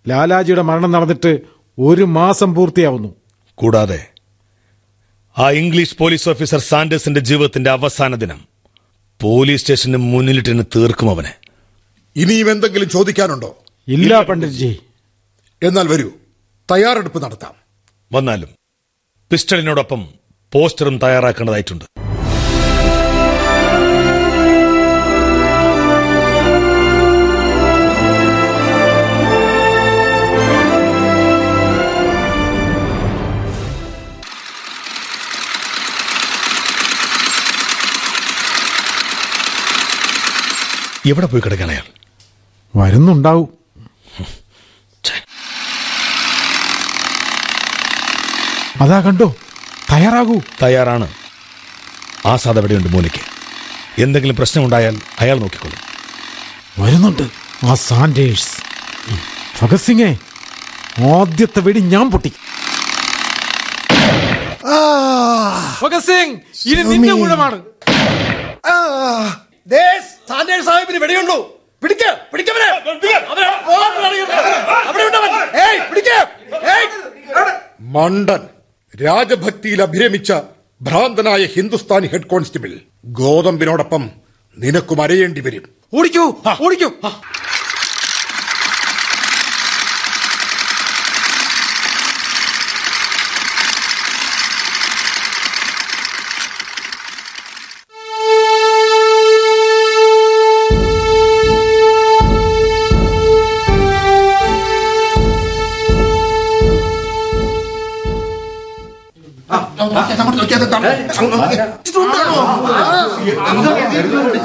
ലാലാജിയുടെ മരണം നടന്നിട്ട് ഒരു മാസം പൂർത്തിയാവുന്നു. കൂടാതെ ആ ഇംഗ്ലീഷ് പോലീസ് ഓഫീസർ സാൻഡേഴ്സിന്റെ ജീവിതത്തിന്റെ അവസാന ദിനം പോലീസ് സ്റ്റേഷന് മുന്നിലിട്ടിന് തീർക്കും അവനെ. ഇനിയും എന്തെങ്കിലും ചോദിക്കാനുണ്ടോ? ഇല്ല. പണ്ഡിറ്റ്ജി. എന്നാൽ വരൂ. തയ്യാറെടുപ്പ് നടത്താം. വന്നാലും പിസ്റ്റളിനോടൊപ്പം പോസ്റ്ററും തയ്യാറാക്കേണ്ടതായിട്ടുണ്ട്. എവിടെ പോയി കിടക്കാൻ അയാൾ? വരുന്നുണ്ടാവും. അതാ കണ്ടോ തയ്യാറാകൂ തയ്യാറാണ് ആസാദ് എവിടെയുണ്ട് മൂലയ്ക്ക് എന്തെങ്കിലും പ്രശ്നം ഉണ്ടായാൽ അയാൾ നോക്കിക്കൊള്ളും വരുന്നുണ്ട് ആ സാൻഡേഴ്സ് ഭഗത് സിംഗെ ആദ്യത്തെ വെടി ഞാൻ പൊട്ടി ഭഗത് സിംഗ് ഇനി നിന്റെ ഊഴമാണ് സാൻഡേഴ്സ് സാഹിബിന് വെടിയുണ്ടു പിടിക്ക പിടിക്കവനെ അവനെ ഓടി അവിടെ ഉണ്ടവൻ. ഏയ്, പിടിക്ക്. ഏയ്. മണ്ടൻ രാജഭക്തിയിൽ അഭിരമിച്ച ഭ്രാന്തനായ ഹിന്ദുസ്ഥാനി ഹെഡ് കോൺസ്റ്റബിൾ ഗോതമ്പിനോടൊപ്പം നിനക്കും അരയേണ്ടി വരും. ഓടിക്കൂ ഓടിക്കൂ.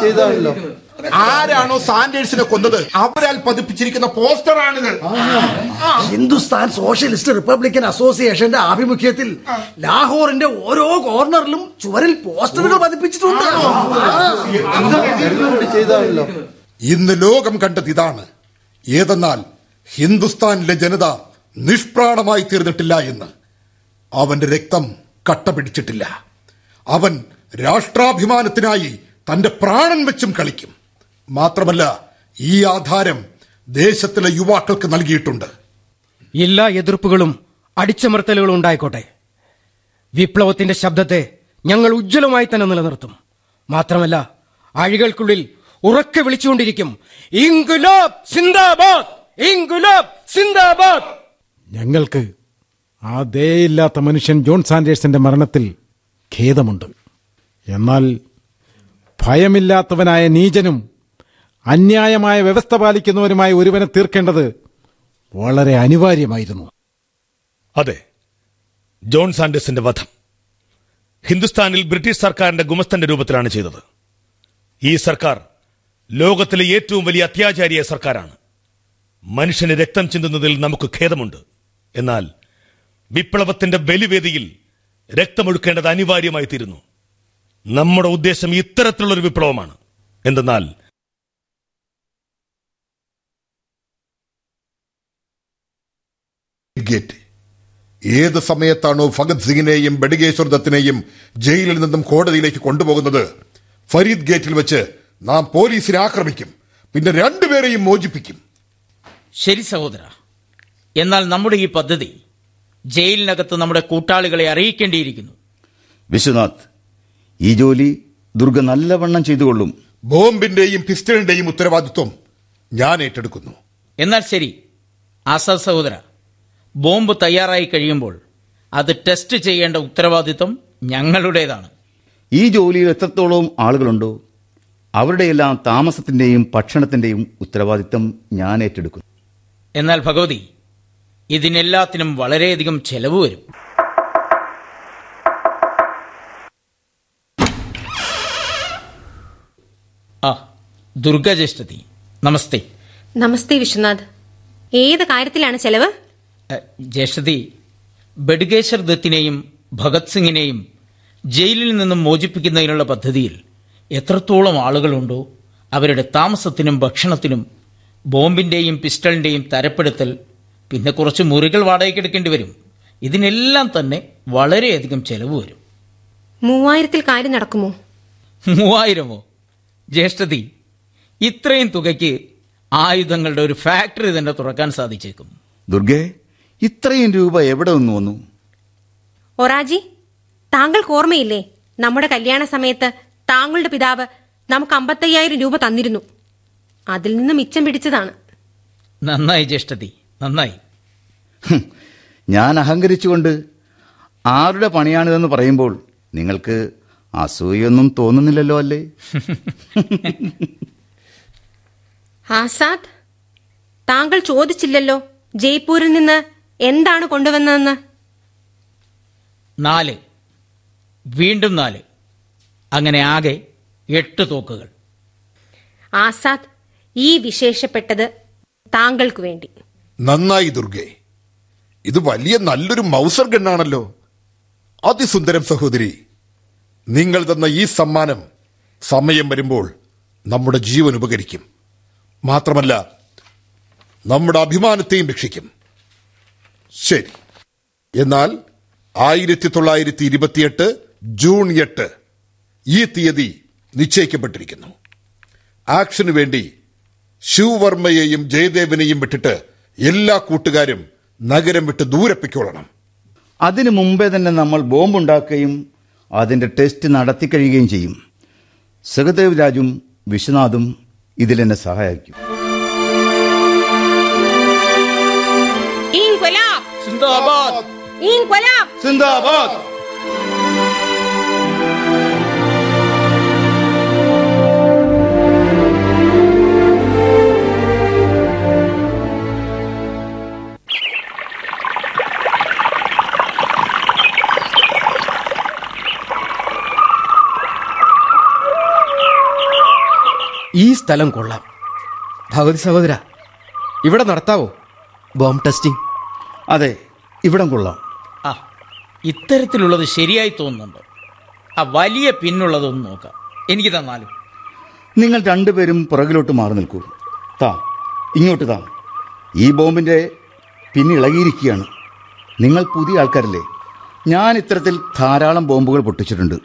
ചെയ്താണല്ലോ ആരാണോ സാൻഡേഴ്സിനെ കൊന്നത് അവരാൽ പതിപ്പിച്ചിരിക്കുന്ന പോസ്റ്ററാണിത് ഹിന്ദുസ്ഥാൻ സോഷ്യലിസ്റ്റ് റിപ്പബ്ലിക്കൻ അസോസിയേഷന്റെ ആഭിമുഖ്യത്തിൽ ലാഹോറിന്റെ ഓരോ കോർണറിലും ചുവരിൽ പോസ്റ്ററുകൾ പതിപ്പിച്ചിട്ടുണ്ടല്ലോ ഇന്ന് ലോകം കണ്ടത് ഇതാണ് ഏതെന്നാൽ ഹിന്ദുസ്ഥാനിലെ ജനത നിഷ്പ്രാണമായി തീർന്നിട്ടില്ല എന്ന് അവന്റെ രക്തം കട്ട പിടിച്ചിട്ടില്ല. അവൻ രാഷ്ട്രാഭിമാനത്തിനായി തന്റെ പ്രാണൻ വെച്ചും കളിക്കും. മാത്രമല്ല ഈ ആധാരം ദേശത്തിലെ യുവാക്കൾക്ക് നൽകിയിട്ടുണ്ട്. എല്ലാ എതിർപ്പുകളും അടിച്ചമർത്തലുകളും ഉണ്ടായിക്കോട്ടെ. വിപ്ലവത്തിന്റെ ശബ്ദത്തെ ഞങ്ങൾ ഉജ്ജ്വലമായി തന്നെ നിലനിർത്തും. മാത്രമല്ല അഴികൾക്കുള്ളിൽ ഉറക്കെ വിളിച്ചുകൊണ്ടിരിക്കും ഇംഗുലാബ് സിന്ദാബാദ്! ഇംഗുലാബ് സിന്ദാബാദ്! ഞങ്ങൾക്ക് ആ ദയയില്ലാത്ത മനുഷ്യൻ ജോൺ സാൻഡേഴ്സിന്റെ മരണത്തിൽ ഖേദമുണ്ട്. എന്നാൽ ഭയമില്ലാത്തവനായ നീചനും അന്യായമായ വ്യവസ്ഥ പാലിക്കുന്നവരുമായി ഒരുവനെ തീർക്കേണ്ടത് വളരെ അനിവാര്യമായിരുന്നു. അതെ ജോൺ സാൻഡേഴ്സിന്റെ വധം. ഹിന്ദുസ്ഥാനിൽ ബ്രിട്ടീഷ് സർക്കാരിന്റെ ഗുമസ്തന്റെ രൂപത്തിലാണ് ചെയ്തത്. ഈ സർക്കാർ ലോകത്തിലെ ഏറ്റവും വലിയ അത്യാചാരിയ സർക്കാരാണ്. മനുഷ്യന് രക്തം ചിന്തുന്നതിൽ നമുക്ക് ഖേദമുണ്ട്. എന്നാൽ വിപ്ലവത്തിന്റെ ബലിവേദിയിൽ രക്തമൊഴുക്കേണ്ടത് അനിവാര്യമായി തീരുന്നു നമ്മുടെ ഉദ്ദേശം ഇത്തരത്തിലുള്ളൊരു വിപ്ലവമാണ്. എന്തെന്നാൽ ഗേറ്റ്. ഏത് സമയത്താണോ ഭഗത് സിംഗിനെയും ബഡുകേശ്വർ ദത്തിനെയും ജയിലിൽ നിന്നും കോടതിയിലേക്ക് കൊണ്ടുപോകുന്നത് ഫരീദ് ഗേറ്റിൽ വെച്ച് നാം പോലീസിനെ ആക്രമിക്കും പിന്നെ രണ്ടുപേരെയും മോചിപ്പിക്കും. ശരി സഹോദര എന്നാൽ നമ്മുടെ ഈ പദ്ധതി ജയിലിനകത്ത് നമ്മുടെ കൂട്ടാളികളെ അറിയിക്കേണ്ടിയിരിക്കുന്നു. വിശ്വനാഥ് ഈ ജോലി ദുർഗ നല്ലവണ്ണം ചെയ്തുകൊള്ളും. ബോംബിന്റെയും പിസ്റ്റളിന്റെയും ഉത്തരവാദിത്വം ഞാൻ ഏറ്റെടുക്കുന്നു. എന്നാൽ ശരി ആസാദ് സഹോദര ബോംബ് തയ്യാറായി കഴിയുമ്പോൾ അത് ടെസ്റ്റ് ചെയ്യേണ്ട ഉത്തരവാദിത്വം ഞങ്ങളുടേതാണ്. ഈ ജോലിയിൽ എത്രത്തോളം ആളുകളുണ്ടോ അവരുടെയെല്ലാം താമസത്തിന്റെയും ഭക്ഷണത്തിന്റെയും ഉത്തരവാദിത്വം ഞാൻ ഏറ്റെടുക്കുന്നു. എന്നാൽ ഭഗവതി ഇതിനെല്ലാത്തിനും വളരെയധികം ചെലവ് വരും. ആ ദുർഗജ്യേഷ്ഠതി നമസ്തേ. നമസ്തേ വിശ്വനാഥ്. ഏത് കാര്യത്തിലാണ് ചെലവ്? ജ്യേഷ്ഠതി ബഡുകേശ്വർ ദത്തിനെയും ഭഗത് സിംഗിനെയും ജയിലിൽ നിന്നും മോചിപ്പിക്കുന്നതിനുള്ള പദ്ധതിയിൽ എത്രത്തോളം ആളുകളുണ്ടോ അവരുടെ താമസത്തിനും ഭക്ഷണത്തിനും ബോംബിന്റെയും പിസ്റ്റളിന്റെയും തരപ്പെടുത്തൽ പിന്നെ കുറച്ച് മുറികൾ വാടകയ്ക്ക് എടുക്കേണ്ടി വരും. ഇതിനെല്ലാം തന്നെ വളരെയധികം ചെലവ് വരും. മൂവായിരത്തിൽ കാര്യം നടക്കുമോ? മൂവായിരമോ? ജ്യേഷ്ഠതി ഇത്രയും തുകയ്ക്ക് ആയുധങ്ങളുടെ ഒരു ഫാക്ടറി തന്നെ തുറക്കാൻ സാധിച്ചേക്കും. ദുർഗെ ഇത്രയും രൂപ എവിടെ നിന്ന് വന്നു? ഒറാജി താങ്കൾക്ക് ഓർമ്മയില്ലേ? നമ്മുടെ കല്യാണ സമയത്ത് താങ്കളുടെ പിതാവ് നമുക്ക് അമ്പത്തയ്യായിരം രൂപ തന്നിരുന്നു. അതിൽ നിന്ന് മിച്ചം പിടിച്ചതാണ്. നന്നായി ജ്യേഷ്ഠതി നന്നായി. ഞാൻ അഹങ്കരിച്ചുകൊണ്ട് ആരുടെ പണിയാണിതെന്ന് പറയുമ്പോൾ നിങ്ങൾക്ക് അസൂയൊന്നും തോന്നുന്നില്ലല്ലോ അല്ലേ? <laughs> ആസാദ് താങ്കൾ ചോദിച്ചില്ലല്ലോ ജയ്പൂരിൽ നിന്ന് എന്താണ് കൊണ്ടുവന്നതെന്ന്? നാല്. വീണ്ടും നാല്. അങ്ങനെ ആകെ എട്ട് തോക്കുകൾ. ആസാദ് ഈ വിശേഷപ്പെട്ടത് താങ്കൾക്ക് വേണ്ടി. നന്നായി ദുർഗെ. ഇത് വലിയ നല്ലൊരു മൗസർ ഗണ്ണാണല്ലോ. അതിസുന്ദരം സഹോദരി നിങ്ങൾ തന്ന ഈ സമ്മാനം സമയം വരുമ്പോൾ നമ്മുടെ ജീവൻ ഉപകരിക്കും. മാത്രമല്ല നമ്മുടെ അഭിമാനത്തെയും രക്ഷിക്കും. ശരി. എന്നാൽ ആയിരത്തി തൊള്ളായിരത്തി ഇരുപത്തിയെട്ട് ജൂൺ എട്ട് ഈ തീയതി നിശ്ചയിക്കപ്പെട്ടിരിക്കുന്നു. ആക്ഷനു വേണ്ടി ശിവവർമ്മയെയും ജയദേവനെയും വിട്ടിട്ട് എല്ലാ കൂട്ടുകാരും നഗരം വിട്ട് ദൂരപ്പിക്കൊള്ളണം അതിനു മുമ്പേ തന്നെ നമ്മൾ ബോംബുണ്ടാക്കുകയും അതിന്റെ ടെസ്റ്റ് നടത്തി കഴിയുകയും ചെയ്യും. സഹദേവ് രാജും വിശ്വനാഥും ഇതിലെന്നെ സഹായിക്കും. ഇൻക്വലാബ്. സിന്ദാബാദ്. ഇൻക്വലാബ്. സിന്ദാബാദ്. സ്ഥലം കൊള്ളാം. ഭഗവതി സഹോദര ഇവിടെ നടത്താവോ? Bomb testing? അതെ ഇവിടം കൊള്ളാം. ആ ഇത്തരത്തിലുള്ളത് ശരിയായി തോന്നുന്നുണ്ടോ? ആ വലിയ പിന്നുള്ളതൊന്ന് നോക്കാം. എനിക്ക് തന്നാലും നിങ്ങൾ രണ്ടുപേരും പുറകിലോട്ട് മാറി നിൽക്കൂ. താ ഇങ്ങോട്ട് താ. ഈ ബോംബിന്റെ പിന്നിളകിയിരിക്കുകയാണ് നിങ്ങൾ പുതിയ ആൾക്കാരല്ലേ. ഞാൻ ഇത്തരത്തിൽ ധാരാളം ബോംബുകൾ പൊട്ടിച്ചിട്ടുണ്ട്.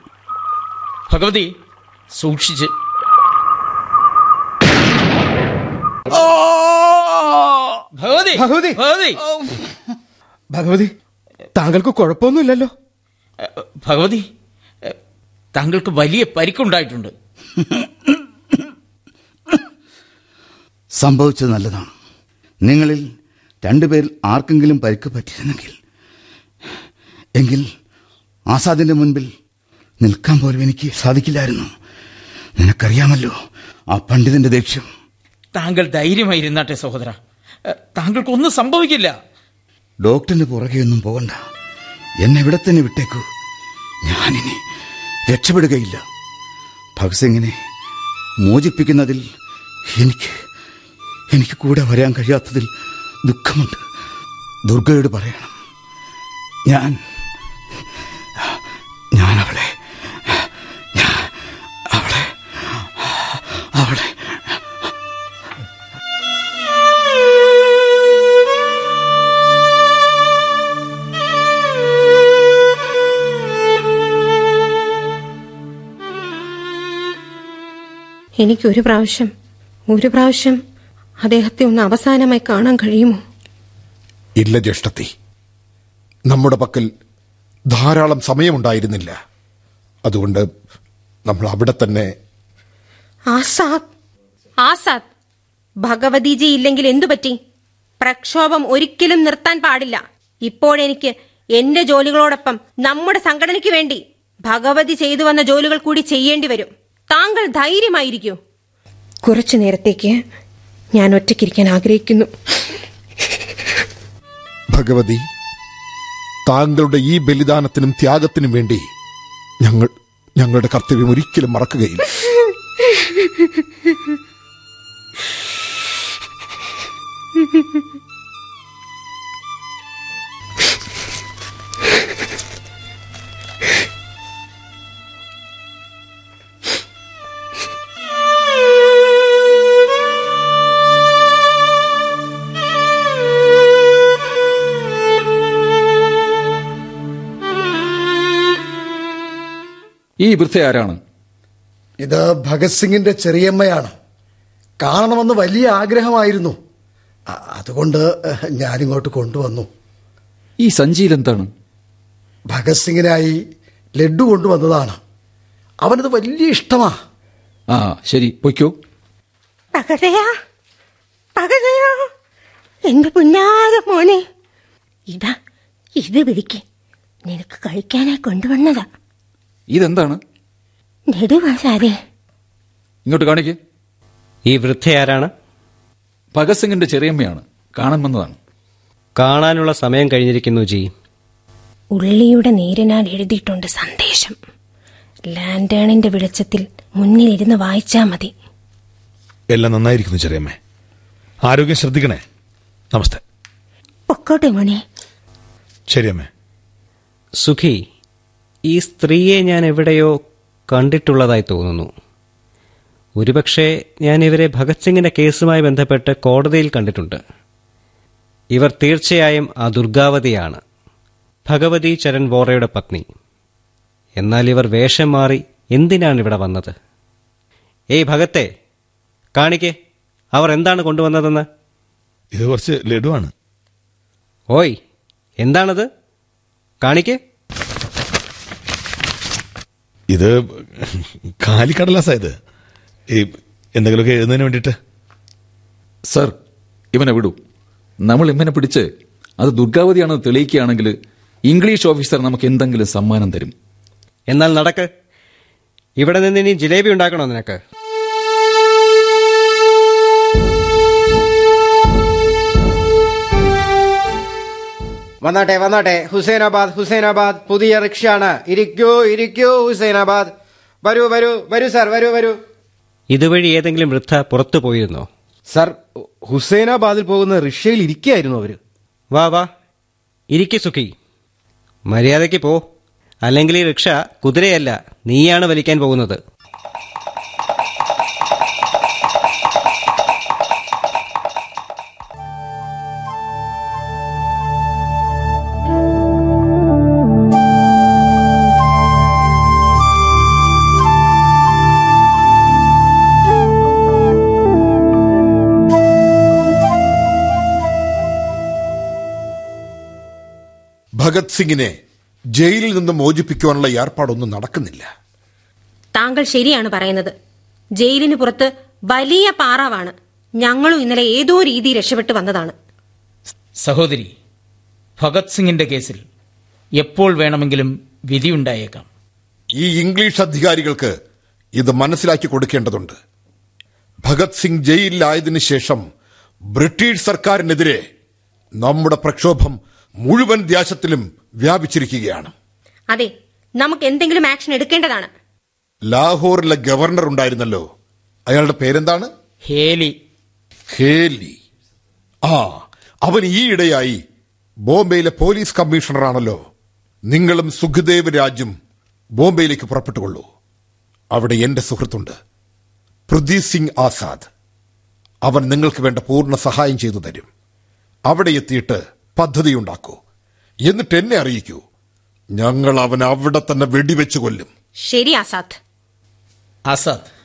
ഭഗവതി സൂക്ഷിച്ച്. ഭഗവതി ഭഗവതി. ഭഗവതി. ഭഗവതി താങ്കൾക്ക് കുഴപ്പമൊന്നുമില്ലല്ലോ. ഭഗവതി താങ്കൾക്ക് വലിയ പരിക്കുണ്ടായിട്ടുണ്ട്. സംഭവിച്ചത് നല്ലതാണ്. നിങ്ങളിൽ രണ്ടുപേരിൽ ആർക്കെങ്കിലും പരിക്ക് പറ്റിയിരുന്നെങ്കിൽ എങ്കിൽ ആസാദിന്റെ മുൻപിൽ നിൽക്കാൻ പോലും എനിക്ക് സാധിക്കില്ലായിരുന്നു. നിനക്കറിയാമല്ലോ ആ പണ്ഡിതന്റെ ദേഷ്യം താങ്കൾ ധൈര്യമായി ധൈര്യമായിരുന്നാട്ടെ സഹോദര. താങ്കൾക്കൊന്നും സംഭവിക്കില്ല. ഡോക്ടറിന് പുറകെ ഒന്നും പോകണ്ട. എന്നെ ഇവിടെ തന്നെ വിട്ടേക്കൂ. ഞാനിനി രക്ഷപ്പെടുകയില്ല. ഭഗത് സിംഗിനെ മോചിപ്പിക്കുന്നതിൽ എനിക്ക് എനിക്ക് കൂടെ വരാൻ കഴിയാത്തതിൽ ദുഃഖമുണ്ട്. ദുർഗയോട് പറയണം. ഞാൻ എനിക്കൊരു പ്രാവശ്യം ഒരു പ്രാവശ്യം അദ്ദേഹത്തെ ഒന്ന് അവസാനമായി കാണാൻ കഴിയുമോ? ഇല്ല ജ്യേഷ്ഠത്തി. നമ്മുടെ പക്കൽ ധാരാളം സമയമുണ്ടായിരുന്നില്ല. അതുകൊണ്ട് നമ്മൾ അവിടെ തന്നെ ആസാദ് ആസാദ് ഭഗവതിജി ഇല്ലെങ്കിൽ എന്തു പറ്റി? പ്രക്ഷോഭം ഒരിക്കലും നിർത്താൻ പാടില്ല. ഇപ്പോഴെനിക്ക് എന്റെ ജോലികളോടൊപ്പം നമ്മുടെ സംഘടനയ്ക്ക് വേണ്ടി ഭഗവതി ചെയ്തു വന്ന ജോലികൾ കൂടി ചെയ്യേണ്ടി വരും. താങ്കൾ ധൈര്യമായിരിക്കൂ. കുറച്ചു നേരത്തേക്ക് ഞാൻ ഒറ്റയ്ക്കിരിക്കാൻ ആഗ്രഹിക്കുന്നു. ഭഗവതി താങ്കളുടെ ഈ ബലിദാനത്തിനും ത്യാഗത്തിനും വേണ്ടി ഞങ്ങൾ ഞങ്ങളുടെ കർത്തവ്യം ഒരിക്കലും മറക്കുകയില്ല. <laughs> ഈ വൃദ്ധ ആരാണ്? ഇത് ഭഗത് സിംഗിന്റെ ചെറിയമ്മയാണ്. കാണണമെന്ന് വലിയ ആഗ്രഹമായിരുന്നു. അതുകൊണ്ട് ഞാനിങ്ങോട്ട് കൊണ്ടുവന്നു. ഈ സഞ്ചിയിൽ എന്താണ്? ഭഗത് സിംഗിനായി ലഡു കൊണ്ടുവന്നതാണ്. അവനത് വലിയ ഇഷ്ടമാ. ആ ശരി പൊയ്ക്കോ. പകരയാ പകരയാ എന്റെ പുന്നാര മോനെ ഇതാ ഇത് പിടിക്ക് നിനക്ക് കഴിക്കാനായി കൊണ്ടുവന്നതാ. ഇതെന്താണ്? ഇങ്ങോട്ട് കാണിക്ക്. ഈ വൃദ്ധയാരാണ് ഭഗത് സിംഗിന്റെ ചെറിയമ്മയാണ്. കാണാൻ വന്നതാണ്. കാണാനുള്ള സമയം കഴിഞ്ഞിരിക്കുന്നു ജി. ഉള്ളിയുടെ നേരിനാൽ എഴുതിയിട്ടുണ്ട് സന്ദേശം. ലാൻഡേണിന്റെ വെളിച്ചത്തിൽ മുന്നിൽ ഇരുന്ന് വായിച്ചാ മതി. എല്ലാം നന്നായിരിക്കുന്നു ചെറിയമ്മേ. ആരോഗ്യം ശ്രദ്ധിക്കണേ. നമസ്തേ. പൊക്കോട്ടെ മോനെ. ശരിയമ്മേ സുഖി ഈ സ്ത്രീയെ ഞാൻ എവിടെയോ കണ്ടിട്ടുള്ളതായി തോന്നുന്നു. ഒരുപക്ഷെ ഞാൻ ഇവരെ ഭഗത് സിംഗിന്റെ കേസുമായി ബന്ധപ്പെട്ട് കോടതിയിൽ കണ്ടിട്ടുണ്ട്. ഇവർ തീർച്ചയായും ആ ദുർഗാവതിയാണ്. ഭഗവതി ചരൺ വോറയുടെ പത്നി. എന്നാൽ ഇവർ വേഷം മാറി എന്തിനാണ് ഇവിടെ വന്നത്? ഏയ് ഭഗത്തെ കാണിക്കേ. അവർ എന്താണ് കൊണ്ടുവന്നതെന്ന്? ഇത് കുറച്ച് ലഡുവാണ്. ഓയ് എന്താണത്? കാണിക്കേ. ഇത് കാലിക്കടലാസാ ഇത്. ഈ എന്തെങ്കിലുമൊക്കെ എഴുതുന്നതിന് വേണ്ടിയിട്ട്? സർ ഇവനെ വിടൂ. നമ്മൾ ഇവനെ പിടിച്ച് അത് ദുർഗാവതിയാണെന്ന് തെളിയിക്കുകയാണെങ്കിൽ ഇംഗ്ലീഷ് ഓഫീസർ നമുക്ക് എന്തെങ്കിലും സമ്മാനം തരും. എന്നാൽ നടക്ക്. ഇവിടെ നിന്ന് ഇനി ജിലേബി ഉണ്ടാക്കണോ നിനക്ക്? വന്നാട്ടെ വന്നാട്ടെ. ഹുസൈനാബാദ് ഹുസൈനാബാദ്. പുതിയ റിക്ഷയാണ്. ഇരിക്കൂ ഇരിക്കൂ ഹുസൈനാബാദ്. വരൂ വരൂ വരൂ സാർ വരൂ വരൂ. ഇതുവഴി ഏതെങ്കിലും വൃദ്ധ പുറത്തു പോയിരുന്നോ? സാർ ഹുസൈനാബാദിൽ പോകുന്ന റിക്ഷയിൽ ഇരിക്കുകയായിരുന്നു അവർ. വാ വാ. ഇരിക്കു സുഖി മര്യാദയ്ക്ക് പോ. അല്ലെങ്കിൽ ഈ റിക്ഷ കുതിരയല്ല നീയാണ് വലിക്കാൻ പോകുന്നത്. ഭഗത് സിംഗിനെ ജയിലിൽ നിന്ന് മോചിപ്പിക്കുവാനുള്ള ഏർപ്പാടൊന്നും നടക്കുന്നില്ല. താങ്കൾ ശരിയാണ് പറയുന്നത്. ജയിലിന് പുറത്ത് വലിയ പാറാവാണ്. ഞങ്ങളും ഇന്നലെ ഏതോ രീതി രക്ഷപ്പെട്ടു വന്നതാണ്. സഹോദരി ഭഗത് സിംഗിന്റെ കേസിൽ എപ്പോൾ വേണമെങ്കിലും വിധിയുണ്ടായേക്കാം ഈ ഇംഗ്ലീഷ് അധികാരികൾക്ക് ഇത് മനസ്സിലാക്കി കൊടുക്കേണ്ടതുണ്ട്. ഭഗത് സിംഗ് ജയിലിലായതിനു ശേഷം ബ്രിട്ടീഷ് സർക്കാരിനെതിരെ നമ്മുടെ പ്രക്ഷോഭം മുഴുവൻ ദേശത്തിലും വ്യാപിച്ചിരിക്കുകയാണ്. അതെ നമുക്ക് എന്തെങ്കിലും ആക്ഷൻ എടുക്കേണ്ടതാണ്. ലാഹോറിലെ ഗവർണർ ഉണ്ടായിരുന്നല്ലോ. അയാളുടെ പേരെന്താണ്? ഹേലി. ഹേലി. ആ അവൻ ഈയിടെയായി ബോംബെയിലെ പോലീസ് കമ്മീഷണറാണല്ലോ. നിങ്ങളും സുഖദേവ് രാജും ബോംബെയിലേക്ക് പുറപ്പെട്ടുകൊള്ളൂ. അവിടെ എന്റെ സുഹൃത്തുണ്ട്. പ്രദീപ് സിംഗ് ആസാദ്. അവൻ നിങ്ങൾക്ക് വേണ്ട പൂർണ സഹായം ചെയ്തു തരും. അവിടെ എത്തിയിട്ട് പദ്ധതി ഉണ്ടാക്കൂ. എന്നിട്ട് എന്നെ അറിയിക്കൂ. ഞങ്ങൾ അവൻ അവിടെ തന്നെ വെടിവെച്ചു കൊല്ലും. ശരി ആസാദ്. ആസാദ്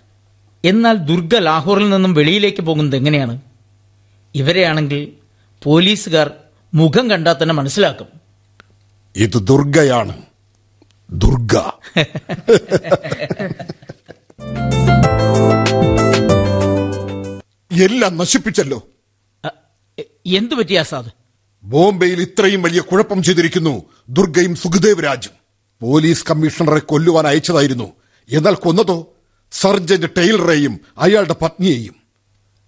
എന്നാൽ ദുർഗ ലാഹോറിൽ നിന്നും വെളിയിലേക്ക് പോകുന്നത് എങ്ങനെയാണ്? ഇവരെയാണെങ്കിൽ പോലീസുകാർ മുഖം കണ്ടാൽ തന്നെ മനസ്സിലാക്കും. ഇത് ദുർഗയാണ്. ദുർഗ. <laughs> എല്ലാം നശിപ്പിച്ചല്ലോ. എന്തു പറ്റി ആസാദ് ബോംബെയിൽ ഇത്രയും വലിയ കുഴപ്പം ചെയ്തിരിക്കുന്നു ദുർഗയും സുഖദേവ് രാജും പോലീസ് കമ്മീഷണറെ കൊല്ലുവാൻ അയച്ചതായിരുന്നു. എന്നാൽ കൊന്നതോ? സർജന്റ് ടൈലറേയും അയാളുടെ പത്നിയെയും.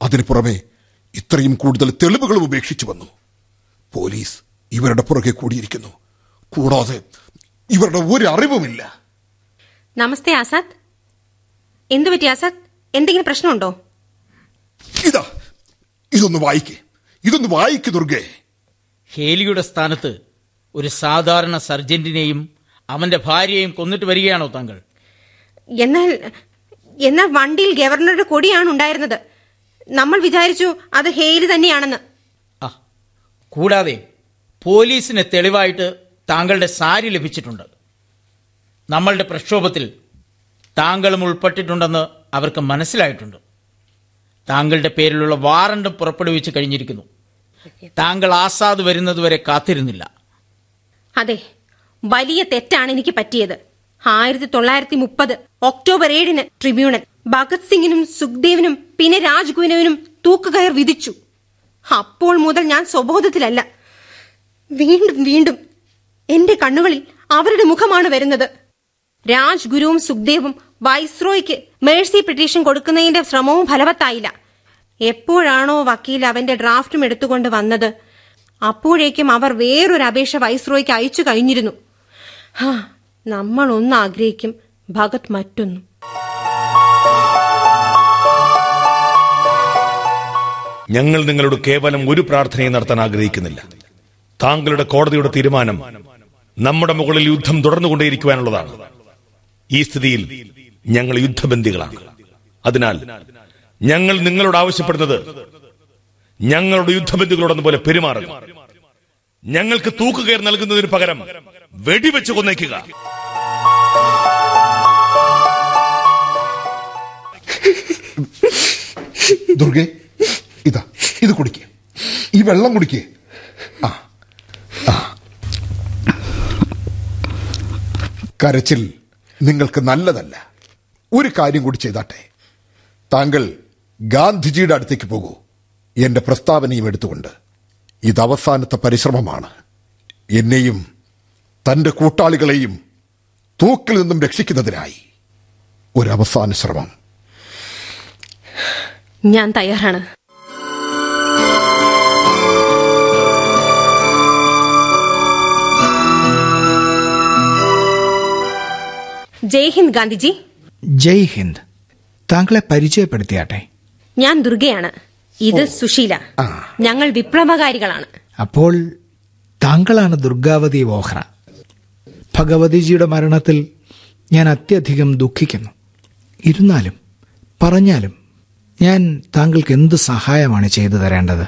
അതിനു പുറമെ ഇത്രയും കൂടുതൽ തെളിവുകളും ഉപേക്ഷിച്ചു വന്നു. പോലീസ് ഇവരുടെ പുറകെ കൂടിയിരിക്കുന്നു. കൂടാതെ ഇവരുടെ ഒരു അറിവുമില്ല. നമസ്തേ ആസാദ്. എന്തു പറ്റി ആസാദ്? എന്തെങ്കിലും പ്രശ്നമുണ്ടോ? ഇതാ ഇതൊന്ന് വായിക്കേ. ഇതൊന്ന് വായിക്കു ദുർഗേ. ഹേലിയുടെ സ്ഥാനത്ത് ഒരു സാധാരണ സർജന്റിനെയും അവന്റെ ഭാര്യയെയും കൊന്നിട്ട് വരികയാണോ താങ്കൾ? എന്നാൽ എന്നാൽ വണ്ടിയിൽ ഗവർണറുടെ കൊടിയാണ് ഉണ്ടായിരുന്നത്. നമ്മൾ വിചാരിച്ചു അത് ഹേലി തന്നെയാണെന്ന്. കൂടാതെ പോലീസിന് തെളിവായിട്ട് താങ്കളുടെ സാരി ലഭിച്ചിട്ടുണ്ട്. നമ്മളുടെ പ്രക്ഷോഭത്തിൽ താങ്കളും ഉൾപ്പെട്ടിട്ടുണ്ടെന്ന് അവർക്ക് മനസ്സിലായിട്ടുണ്ട്. താങ്കളുടെ പേരിലുള്ള വാറണ്ടും പുറപ്പെടുവിച്ച് കഴിഞ്ഞിരിക്കുന്നു. താങ്കൾ ആസാദ് വരുന്നതുവരെ കാത്തിരുന്നില്ല. അതെ വലിയ തെറ്റാണ് എനിക്ക് പറ്റിയത്. ആയിരത്തി തൊള്ളായിരത്തി മുപ്പത് ഒക്ടോബർ ഏഴിന് ട്രിബ്യൂണൽ ഭഗത് സിംഗിനും സുഖ്ദേവിനും പിന്നെ രാജ്ഗുവിനുവിനും തൂക്കുകയർ വിധിച്ചു. അപ്പോൾ മുതൽ ഞാൻ സ്വബോധത്തിലല്ല. വീണ്ടും വീണ്ടും എന്റെ കണ്ണുകളിൽ അവരുടെ മുഖമാണ് വരുന്നത്. രാജ്ഗുരുവും സുഖ്ദേവും വൈസ്രോയ്ക്ക് മേഴ്സി പെറ്റീഷൻ കൊടുക്കുന്നതിന്റെ ശ്രമവും ഫലവത്തായില്ല. എപ്പോഴാണോ വക്കീൽ അവന്റെ ഡ്രാഫ്റ്റും എടുത്തുകൊണ്ട് വന്നത്. അപ്പോഴേക്കും അവർ വേറൊരു അപേക്ഷ വൈസ്രോയ്ക്ക് അയച്ചു കഴിഞ്ഞിരുന്നു. ഹാ നമ്മൾ ഒന്ന് ആഗ്രഹിക്കും. ഭഗത് മറ്റൊന്നും. ഞങ്ങൾ നിങ്ങളോട് കേവലം ഒരു പ്രാർത്ഥനയും നടത്താൻ ആഗ്രഹിക്കുന്നില്ല. താങ്കളുടെ കോടതിയുടെ തീരുമാനം നമ്മുടെ മുകളിൽ യുദ്ധം തുടർന്നുകൊണ്ടേയിരിക്കുവാനുള്ളതാണ്. ഈ സ്ഥിതിയിൽ ഞങ്ങൾ യുദ്ധബന്ദികളാണ്. അതിനാൽ ഞങ്ങൾ നിങ്ങളോട് ആവശ്യപ്പെടുന്നത് ഞങ്ങളുടെ യുദ്ധബന്ധുക്കളോടൊന്ന് പോലെ പെരുമാറുക. ഞങ്ങൾക്ക് തൂക്കുകയർ നൽകുന്നതിന് പകരം വെടിവെച്ച് കൊന്നേക്കുക. ദുർഗെ ഇതാ ഇത് കുടിക്കേ. ഈ വെള്ളം കുടിക്കേ. ആ. കരച്ചിൽ നിങ്ങൾക്ക് നല്ലതല്ല. ഒരു കാര്യം കൂടി ചെയ്താട്ടെ. താങ്കൾ ഗാന്ധിജിയുടെ അടുത്തേക്ക് പോകൂ. എന്റെ പ്രസ്താവനയും എടുത്തുകൊണ്ട്. ഇത് അവസാനത്തെ പരിശ്രമമാണ്. എന്നെയും തന്റെ കൂട്ടാളികളെയും തൂക്കിൽ നിന്നും രക്ഷിക്കുന്നതിനായി ഒരു അവസാന ശ്രമം. ഞാൻ തയ്യാറാണ്. ജയ് ഹിന്ദ് ഗാന്ധിജി. ജയ് ഹിന്ദ് താങ്കളെ പരിചയപ്പെടുത്തിയാട്ടെ? ഞാൻ ദുർഗയാണ്. ഇത് സുശീല. ഞങ്ങൾ വിപ്ലവകാരികളാണ്. അപ്പോൾ താങ്കളാണ് ദുർഗാവതി വോഹ്ര ഭഗവതിജിയുടെ മരണത്തിൽ ഞാൻ അത്യധികം ദുഃഖിക്കുന്നു. ഇരുന്നാലും പറഞ്ഞാലും ഞാൻ താങ്കൾക്ക് എന്ത് സഹായമാണ് ചെയ്തു തരേണ്ടത്?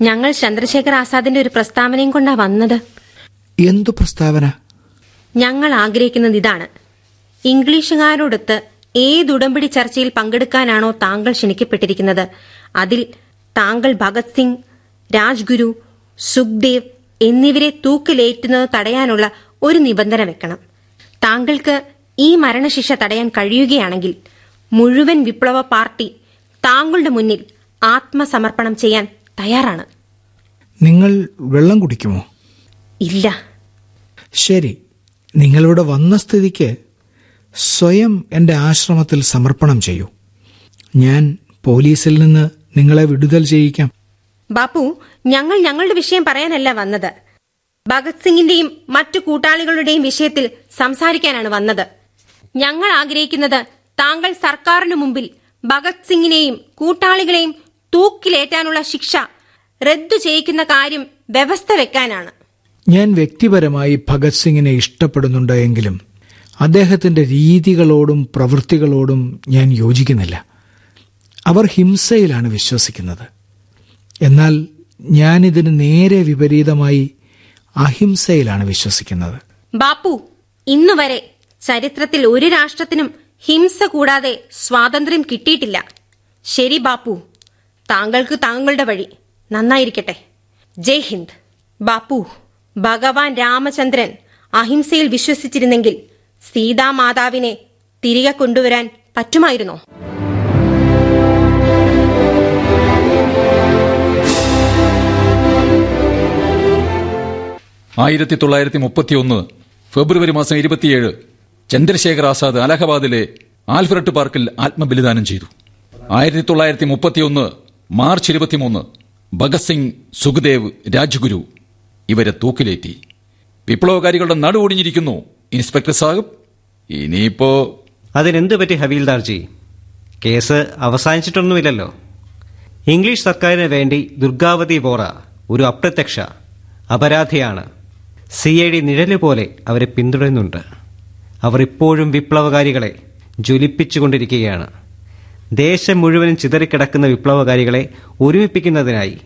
ഞങ്ങൾ ചന്ദ്രശേഖർ ആസാദിന്റെ ഒരു പ്രസ്താവനയും കൊണ്ടാ വന്നത്. എന്തു പ്രസ്താവന? ഞങ്ങൾ ആഗ്രഹിക്കുന്നത് ഇതാണ്. ഇംഗ്ലീഷുകാരോടൊത്ത് ഏത് ഉടമ്പടി ചർച്ചയിൽ പങ്കെടുക്കാനാണോ താങ്കൾ ക്ഷണിക്കപ്പെട്ടിരിക്കുന്നത്? അതിൽ താങ്കൾ ഭഗത് സിംഗ് രാജ്ഗുരു സുഖ്ദേവ് എന്നിവരെ തൂക്കിലേറ്റുന്നത് തടയാനുള്ള ഒരു നിബന്ധന വെക്കണം. താങ്കൾക്ക് ഈ മരണശിക്ഷ തടയാൻ കഴിയുകയാണെങ്കിൽ മുഴുവൻ വിപ്ലവ പാർട്ടി താങ്കളുടെ മുന്നിൽ ആത്മസമർപ്പണം ചെയ്യാൻ തയ്യാറാണ്. നിങ്ങൾ വെള്ളം കുടിക്കുമോ? ഇല്ല. ശരി. നിങ്ങളിവിടെ വന്ന സ്ഥിതിക്ക് സ്വയം എന്റെ ആശ്രമത്തിൽ സമർപ്പണം ചെയ്യൂ. ഞാൻ പോലീസിൽ നിന്ന് നിങ്ങളെ വിടുതൽ ചെയ്യിക്കാം. ബാപ്പു ഞങ്ങൾ ഞങ്ങളുടെ വിഷയം പറയാനല്ല വന്നത്. ഭഗത് സിംഗിന്റെയും മറ്റു കൂട്ടാളികളുടെയും വിഷയത്തിൽ സംസാരിക്കാനാണ് വന്നത്. ഞങ്ങൾ ആഗ്രഹിക്കുന്നത് താങ്കൾ സർക്കാരിനു മുമ്പിൽ ഭഗത് സിംഗിനെയും കൂട്ടാളികളെയും തൂക്കിലേറ്റാനുള്ള ശിക്ഷ റദ്ദു ചെയ്യിക്കുന്ന കാര്യം വ്യവസ്ഥ വെക്കാനാണ്. ഞാൻ വ്യക്തിപരമായി ഭഗത് സിംഗിനെ ഇഷ്ടപ്പെടുന്നുണ്ട് എങ്കിലും അദ്ദേഹത്തിന്റെ രീതികളോടും പ്രവൃത്തികളോടും ഞാൻ യോജിക്കുന്നില്ല. അവർ ഹിംസയിലാണ് വിശ്വസിക്കുന്നത്. എന്നാൽ ഞാനിതിന് നേരെ വിപരീതമായി അഹിംസയിലാണ് വിശ്വസിക്കുന്നത്. ബാപ്പു ഇന്നുവരെ ചരിത്രത്തിൽ ഒരു രാഷ്ട്രത്തിനും ഹിംസ കൂടാതെ സ്വാതന്ത്ര്യം കിട്ടിയിട്ടില്ല. ശരി ബാപ്പു താങ്കൾക്ക് താങ്കളുടെ വഴി. നന്നായിരിക്കട്ടെ. ജയ് ഹിന്ദ്. ബാപ്പു ഭഗവാൻ രാമചന്ദ്രൻ അഹിംസയിൽ വിശ്വസിച്ചിരുന്നെങ്കിൽ സീതാമാതാവിനെ തിരികെ കൊണ്ടുവരാൻ പറ്റുമായിരുന്നോ? ആയിരത്തി തൊള്ളായിരത്തി മുപ്പത്തിയൊന്ന് ഫെബ്രുവരി മാസം ഇരുപത്തിയേഴ് ചന്ദ്രശേഖർ ആസാദ് അലഹബാദിലെ ആൽഫ്രഡ് പാർക്കിൽ ആത്മബലിദാനം ചെയ്തു. ആയിരത്തി തൊള്ളായിരത്തി മുപ്പത്തിയൊന്ന് മാർച്ച് ഇരുപത്തിമൂന്ന് ഭഗത് സിംഗ് സുഖദേവ് രാജ്ഗുരു ഇവരെ തൂക്കിലേറ്റി. വിപ്ലവകാരികളുടെ നടുവൊടിഞ്ഞിരിക്കുന്നു ഇൻസ്പെക്ടർ സാഹിബ് ഇനിയിപ്പോ അതിനെന്ത് പറ്റി ഹവീൽദാർജി? കേസ് അവസാനിച്ചിട്ടൊന്നുമില്ലല്ലോ. ഇംഗ്ലീഷ് സർക്കാരിന് വേണ്ടി ദുർഗാവതി ബോറ ഒരു അപ്രത്യക്ഷ അപരാധിയാണ്. സി ഐ ഡി നിഴൽ പോലെ അവരെ പിന്തുടരുന്നുണ്ട്. അവർ ഇപ്പോഴും വിപ്ലവകാരികളെ ജ്വലിപ്പിച്ചുകൊണ്ടിരിക്കുകയാണ്. ദേശം മുഴുവനും ചിതറിക്കിടക്കുന്ന വിപ്ലവകാരികളെ ഒരുമിപ്പിക്കുന്നതിനായി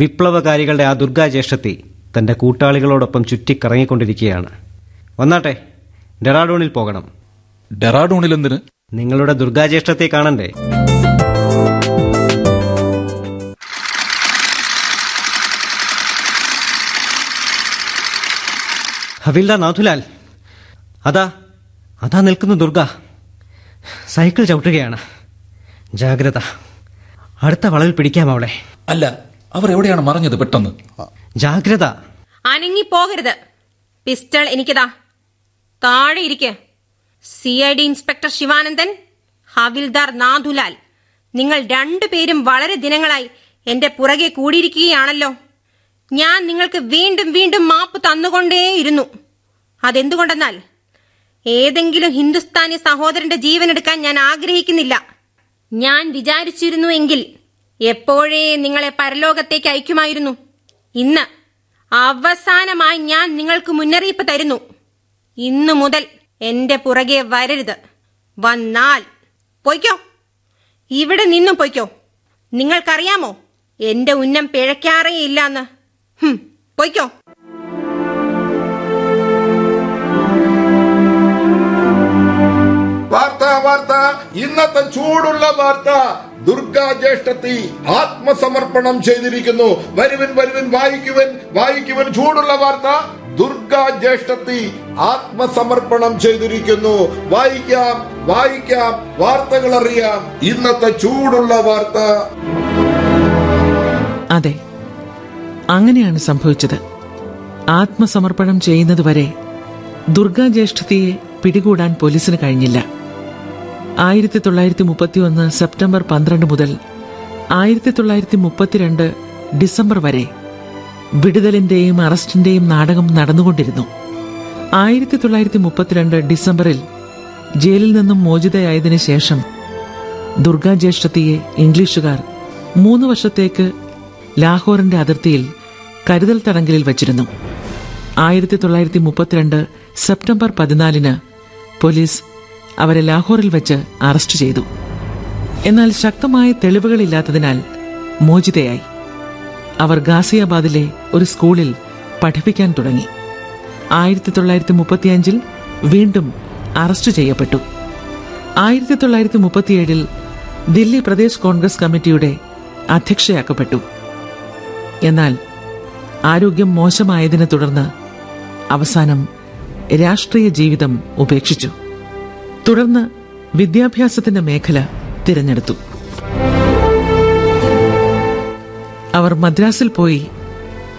വിപ്ലവകാരികളുടെ ആ ദുർഗാജ്യേഷ്ഠത്തി തന്റെ കൂട്ടാളികളോടൊപ്പം ചുറ്റിക്കറങ്ങിക്കൊണ്ടിരിക്കുകയാണ്. വന്നാട്ടെ ഡെറാഡൂണിൽ പോകണം. ഡെറാഡൂണിൽ എന്തിന്? നിങ്ങളുടെ ദുർഗാജ്യേഷ്ഠത്തെ കാണണ്ടേ? ഹവിൽദ നാഥുലാൽ അതാ അതാ നിൽക്കുന്നു ദുർഗ. സൈക്കിൾ ചവിട്ടുകയാണ്. ജാഗ്രത. അടുത്ത വളവിൽ പിടിക്കാം അവളെ. അല്ല അവർ എവിടെയാണ് മറഞ്ഞത് പെട്ടെന്ന്? ജാഗ്രത. അനങ്ങി പോകരുത് പിസ്റ്റൾ എനിക്കതാ. താഴെ ഇരിക്കെ. C I D inspector Sivanandan ഹവിൽദാർ നാഥുലാൽ. നിങ്ങൾ രണ്ടുപേരും വളരെ ദിനങ്ങളായി എന്റെ പുറകെ കൂടിയിരിക്കുകയാണല്ലോ. ഞാൻ നിങ്ങൾക്ക് വീണ്ടും വീണ്ടും മാപ്പ് തന്നുകൊണ്ടേയിരുന്നു. അതെന്തുകൊണ്ടെന്നാൽ ഏതെങ്കിലും ഹിന്ദുസ്ഥാനി സഹോദരന്റെ ജീവനെടുക്കാൻ ഞാൻ ആഗ്രഹിക്കുന്നില്ല. ഞാൻ വിചാരിച്ചിരുന്നു എങ്കിൽ എപ്പോഴേ നിങ്ങളെ പരലോകത്തേക്ക് അയക്കുമായിരുന്നു. ഇന്ന് അവസാനമായി ഞാൻ നിങ്ങൾക്ക് മുന്നറിയിപ്പ് തരുന്നു. ഇന്നു മുതൽ എന്റെ പുറകെ വരരുത്. വന്നാൽ പൊയ്ക്കോ. ഇവിടെ നിന്നും പൊയ്ക്കോ. നിങ്ങൾക്കറിയാമോ? എന്റെ ഉന്നം പിഴയ്ക്കാറേ ഇല്ലാന്ന്. ഹും, പൊയ്ക്കോ. വാർത്ത വാർത്ത. ഇന്നത്തെ ചൂടുള്ള വാർത്ത. ദുർഗാ ജ്യേഷ്ഠത്തി ആത്മസമർപ്പണം ചെയ്തിരിക്കുന്നു. വരുവിൻ വരുവിൻ വായിക്കുവൻ വായിക്കുവൻ ചൂടുള്ള വാർത്ത. ദുർഗാ ജ്യേഷ്ഠത്തി ആത്മസമർപ്പണം ചെയ്തിരിക്കുന്നു. വായിക്കാം വായിക്കാം വാർത്തകൾ അറിയാം ഇന്നത്തെ ചൂടുള്ള വാർത്ത. അതെ അങ്ങനെയാണ് സംഭവിച്ചത്. ആത്മസമർപ്പണം ചെയ്യുന്നതുവരെ ദുർഗാ ജ്യേഷ്ഠത്തിയെ പിടികൂടാൻ പോലീസിന് കഴിഞ്ഞില്ല. ആയിരത്തി തൊള്ളായിരത്തി മുപ്പത്തി ഒന്ന് സെപ്റ്റംബർ പന്ത്രണ്ട് മുതൽ ആയിരത്തി തൊള്ളായിരത്തി മുപ്പത്തിരണ്ട് ഡിസംബർ വരെ വിടുതലിന്റെയും അറസ്റ്റിന്റെയും നാടകം നടന്നുകൊണ്ടിരുന്നു. ആയിരത്തി തൊള്ളായിരത്തി മുപ്പത്തിരണ്ട് ഡിസംബറിൽ ജയിലിൽ നിന്നും മോചിതയായതിനു ശേഷം ദുർഗാ ജ്യേഷ്ഠത്തിയെ ഇംഗ്ലീഷുകാർ മൂന്ന് വർഷത്തേക്ക് ലാഹോറിന്റെ അതിർത്തിയിൽ കരുതൽ തടങ്കലിൽ വച്ചിരുന്നു. ആയിരത്തി തൊള്ളായിരത്തി മുപ്പത്തിരണ്ട് സെപ്റ്റംബർ പതിനാലിന് പോലീസ് അവരെ ലാഹോറിൽ വെച്ച് അറസ്റ്റ് ചെയ്തു. എന്നാൽ ശക്തമായ തെളിവുകളില്ലാത്തതിനാൽ മോചിതയായി. അവർ ഗാസിയാബാദിലെ ഒരു സ്കൂളിൽ പഠിപ്പിക്കാൻ തുടങ്ങി. ആയിരത്തി തൊള്ളായിരത്തി മുപ്പത്തിയഞ്ചിൽ വീണ്ടും അറസ്റ്റ് ചെയ്യപ്പെട്ടു. ആയിരത്തി തൊള്ളായിരത്തി മുപ്പത്തിയേഴിൽ ദില്ലി പ്രദേശ് കോൺഗ്രസ് കമ്മിറ്റിയുടെ അധ്യക്ഷയാക്കപ്പെട്ടു. എന്നാൽ ആരോഗ്യം മോശമായതിനെ തുടർന്ന് അവസാനം രാഷ്ട്രീയ ജീവിതം ഉപേക്ഷിച്ചു. തുടർന്ന് വിദ്യാഭ്യാസത്തിന്റെ മേഖല തിരഞ്ഞെടുത്തു. അവർ മദ്രാസിൽ പോയി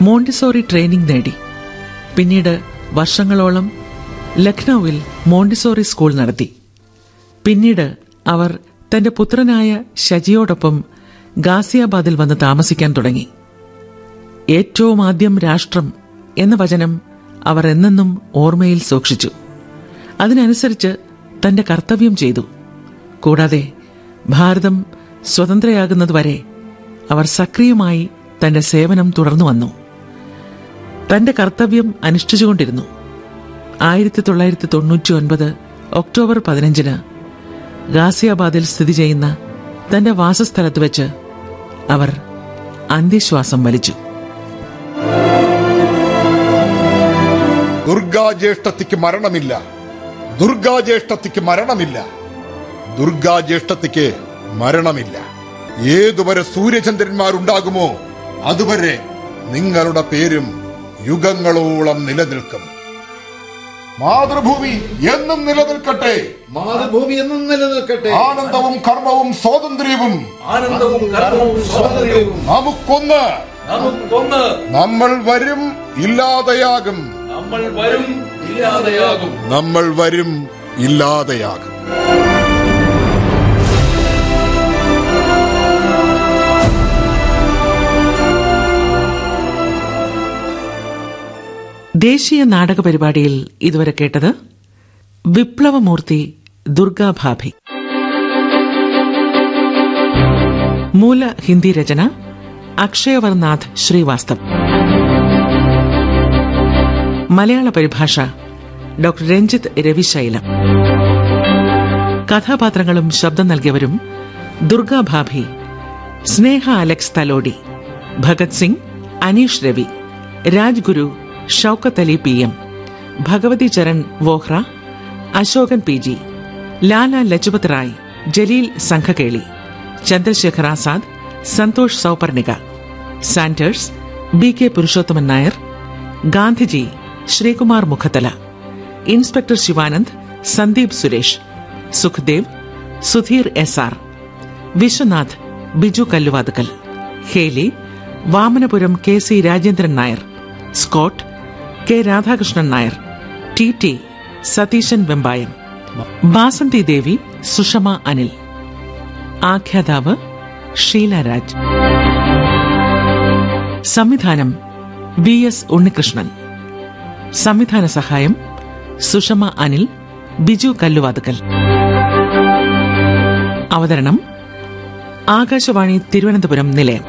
മോണ്ടിസോറി ട്രെയിനിംഗ് നേടി. പിന്നീട് വർഷങ്ങളോളം ലക്നൌവിൽ മോണ്ടിസോറി സ്കൂൾ നടത്തി. പിന്നീട് അവർ തന്റെ പുത്രനായ ഷജിയോടൊപ്പം ഗാസിയാബാദിൽ വന്ന് താമസിക്കാൻ തുടങ്ങി. ഏറ്റവും ആദ്യം രാഷ്ട്രം എന്ന വചനം അവർ എന്നെന്നും ഓർമ്മയിൽ സൂക്ഷിച്ചു. അതിനനുസരിച്ച് തന്റെ കർത്തവ്യം ചെയ്തു. കൂടാതെ ഭാരതം സ്വതന്ത്രയാകുന്നതുവരെ അവർ സക്രിയമായി തന്റെ സേവനം തുടർന്നു വന്നു. തന്റെ കർത്തവ്യം അനുഷ്ഠിച്ചുകൊണ്ടിരുന്നു. ആയിരത്തി തൊള്ളായിരത്തി തൊണ്ണൂറ്റി ഒൻപത് ഒക്ടോബർ പതിനഞ്ചിന് ഗാസിയാബാദിൽ സ്ഥിതി ചെയ്യുന്ന തന്റെ വാസസ്ഥലത്ത് വെച്ച് അവർ അന്ത്യശ്വാസം വലിച്ചു. ദുർഗാ ദുർഗാജ്യേഷ്ഠത്തിക്ക് മരണമില്ല. ദുർഗാജ്യേഷ്ഠത്തിക്ക് മരണമില്ല. ദുർഗാജ്യേഷ്ഠത്തിക്ക് മരണമില്ല. ഏതുവരെ സൂര്യചന്ദ്രന്മാരുണ്ടാകുമോ അതുവരെ നിങ്ങളുടെ പേരും യുഗങ്ങളോളം നിലനിൽക്കും. മാതൃഭൂമി എന്നും നിലനിൽക്കട്ടെ. മാതൃഭൂമി എന്നും നിലനിൽക്കട്ടെ. ആനന്ദവും കർമ്മവും സ്വാതന്ത്ര്യവും ആനന്ദവും കർമ്മവും സ്വാതന്ത്ര്യവും. നമുക്കൊന്ന് നമുക്കൊന്ന് നമ്മൾ വരും ഇല്ലാതെയാകും. നമ്മൾ വരും ഇല്ലാതെയാകും. നമ്മൾ വരും ഇല്ലാതെയാകും. ദേശീയ നാടക പരിപാടിയിൽ ഇതുവരെ കേട്ടത് വിപ്ലവമൂർത്തി ദുർഗാഭാഭി മൂല ഹിന്ദി രചന അക്ഷയവർനാഥ് ശ്രീവാസ്തവ്. മലയാള പരിഭാഷ ഡോക്ടർ രഞ്ജിത്ത് രവിശൈലം. കഥാപാത്രങ്ങളും ശബ്ദം നൽകിയവരും Durgabhabhi Sneha Alex Thalodi Bhagat Singh Aneesh Ravi Rajguru Shoukath Ali P M Bhagwati Charan Vohra Asokan P G Lala Lajpat Rai Jaleel Sanghakeli Chandrashekhar Azad Santhosh Souparnika Saunders B K Purushothaman Nair Gandhiji Sreekumar Mukhathala. Inspector Shivanand Sandeep Suresh Sukhdev Sudheer S R Viswanath Biju Kalluvathukkal Hailey Vamanapuram K C Rajendran Nair Scott K Radhakrishnan Nair T T Satheesan Vembayam Basanti Devi Sushama Anil. ആഖ്യാതാവ് ഷീല രാജ്. സംവിധാനം V S Unnikrishnan. സംവിധാന സഹായം സുഷമ അനിൽ ബിജു കല്ലുവാതുക്കൽ. അവതരണം ആകാശവാണി തിരുവനന്തപുരം നിലയം.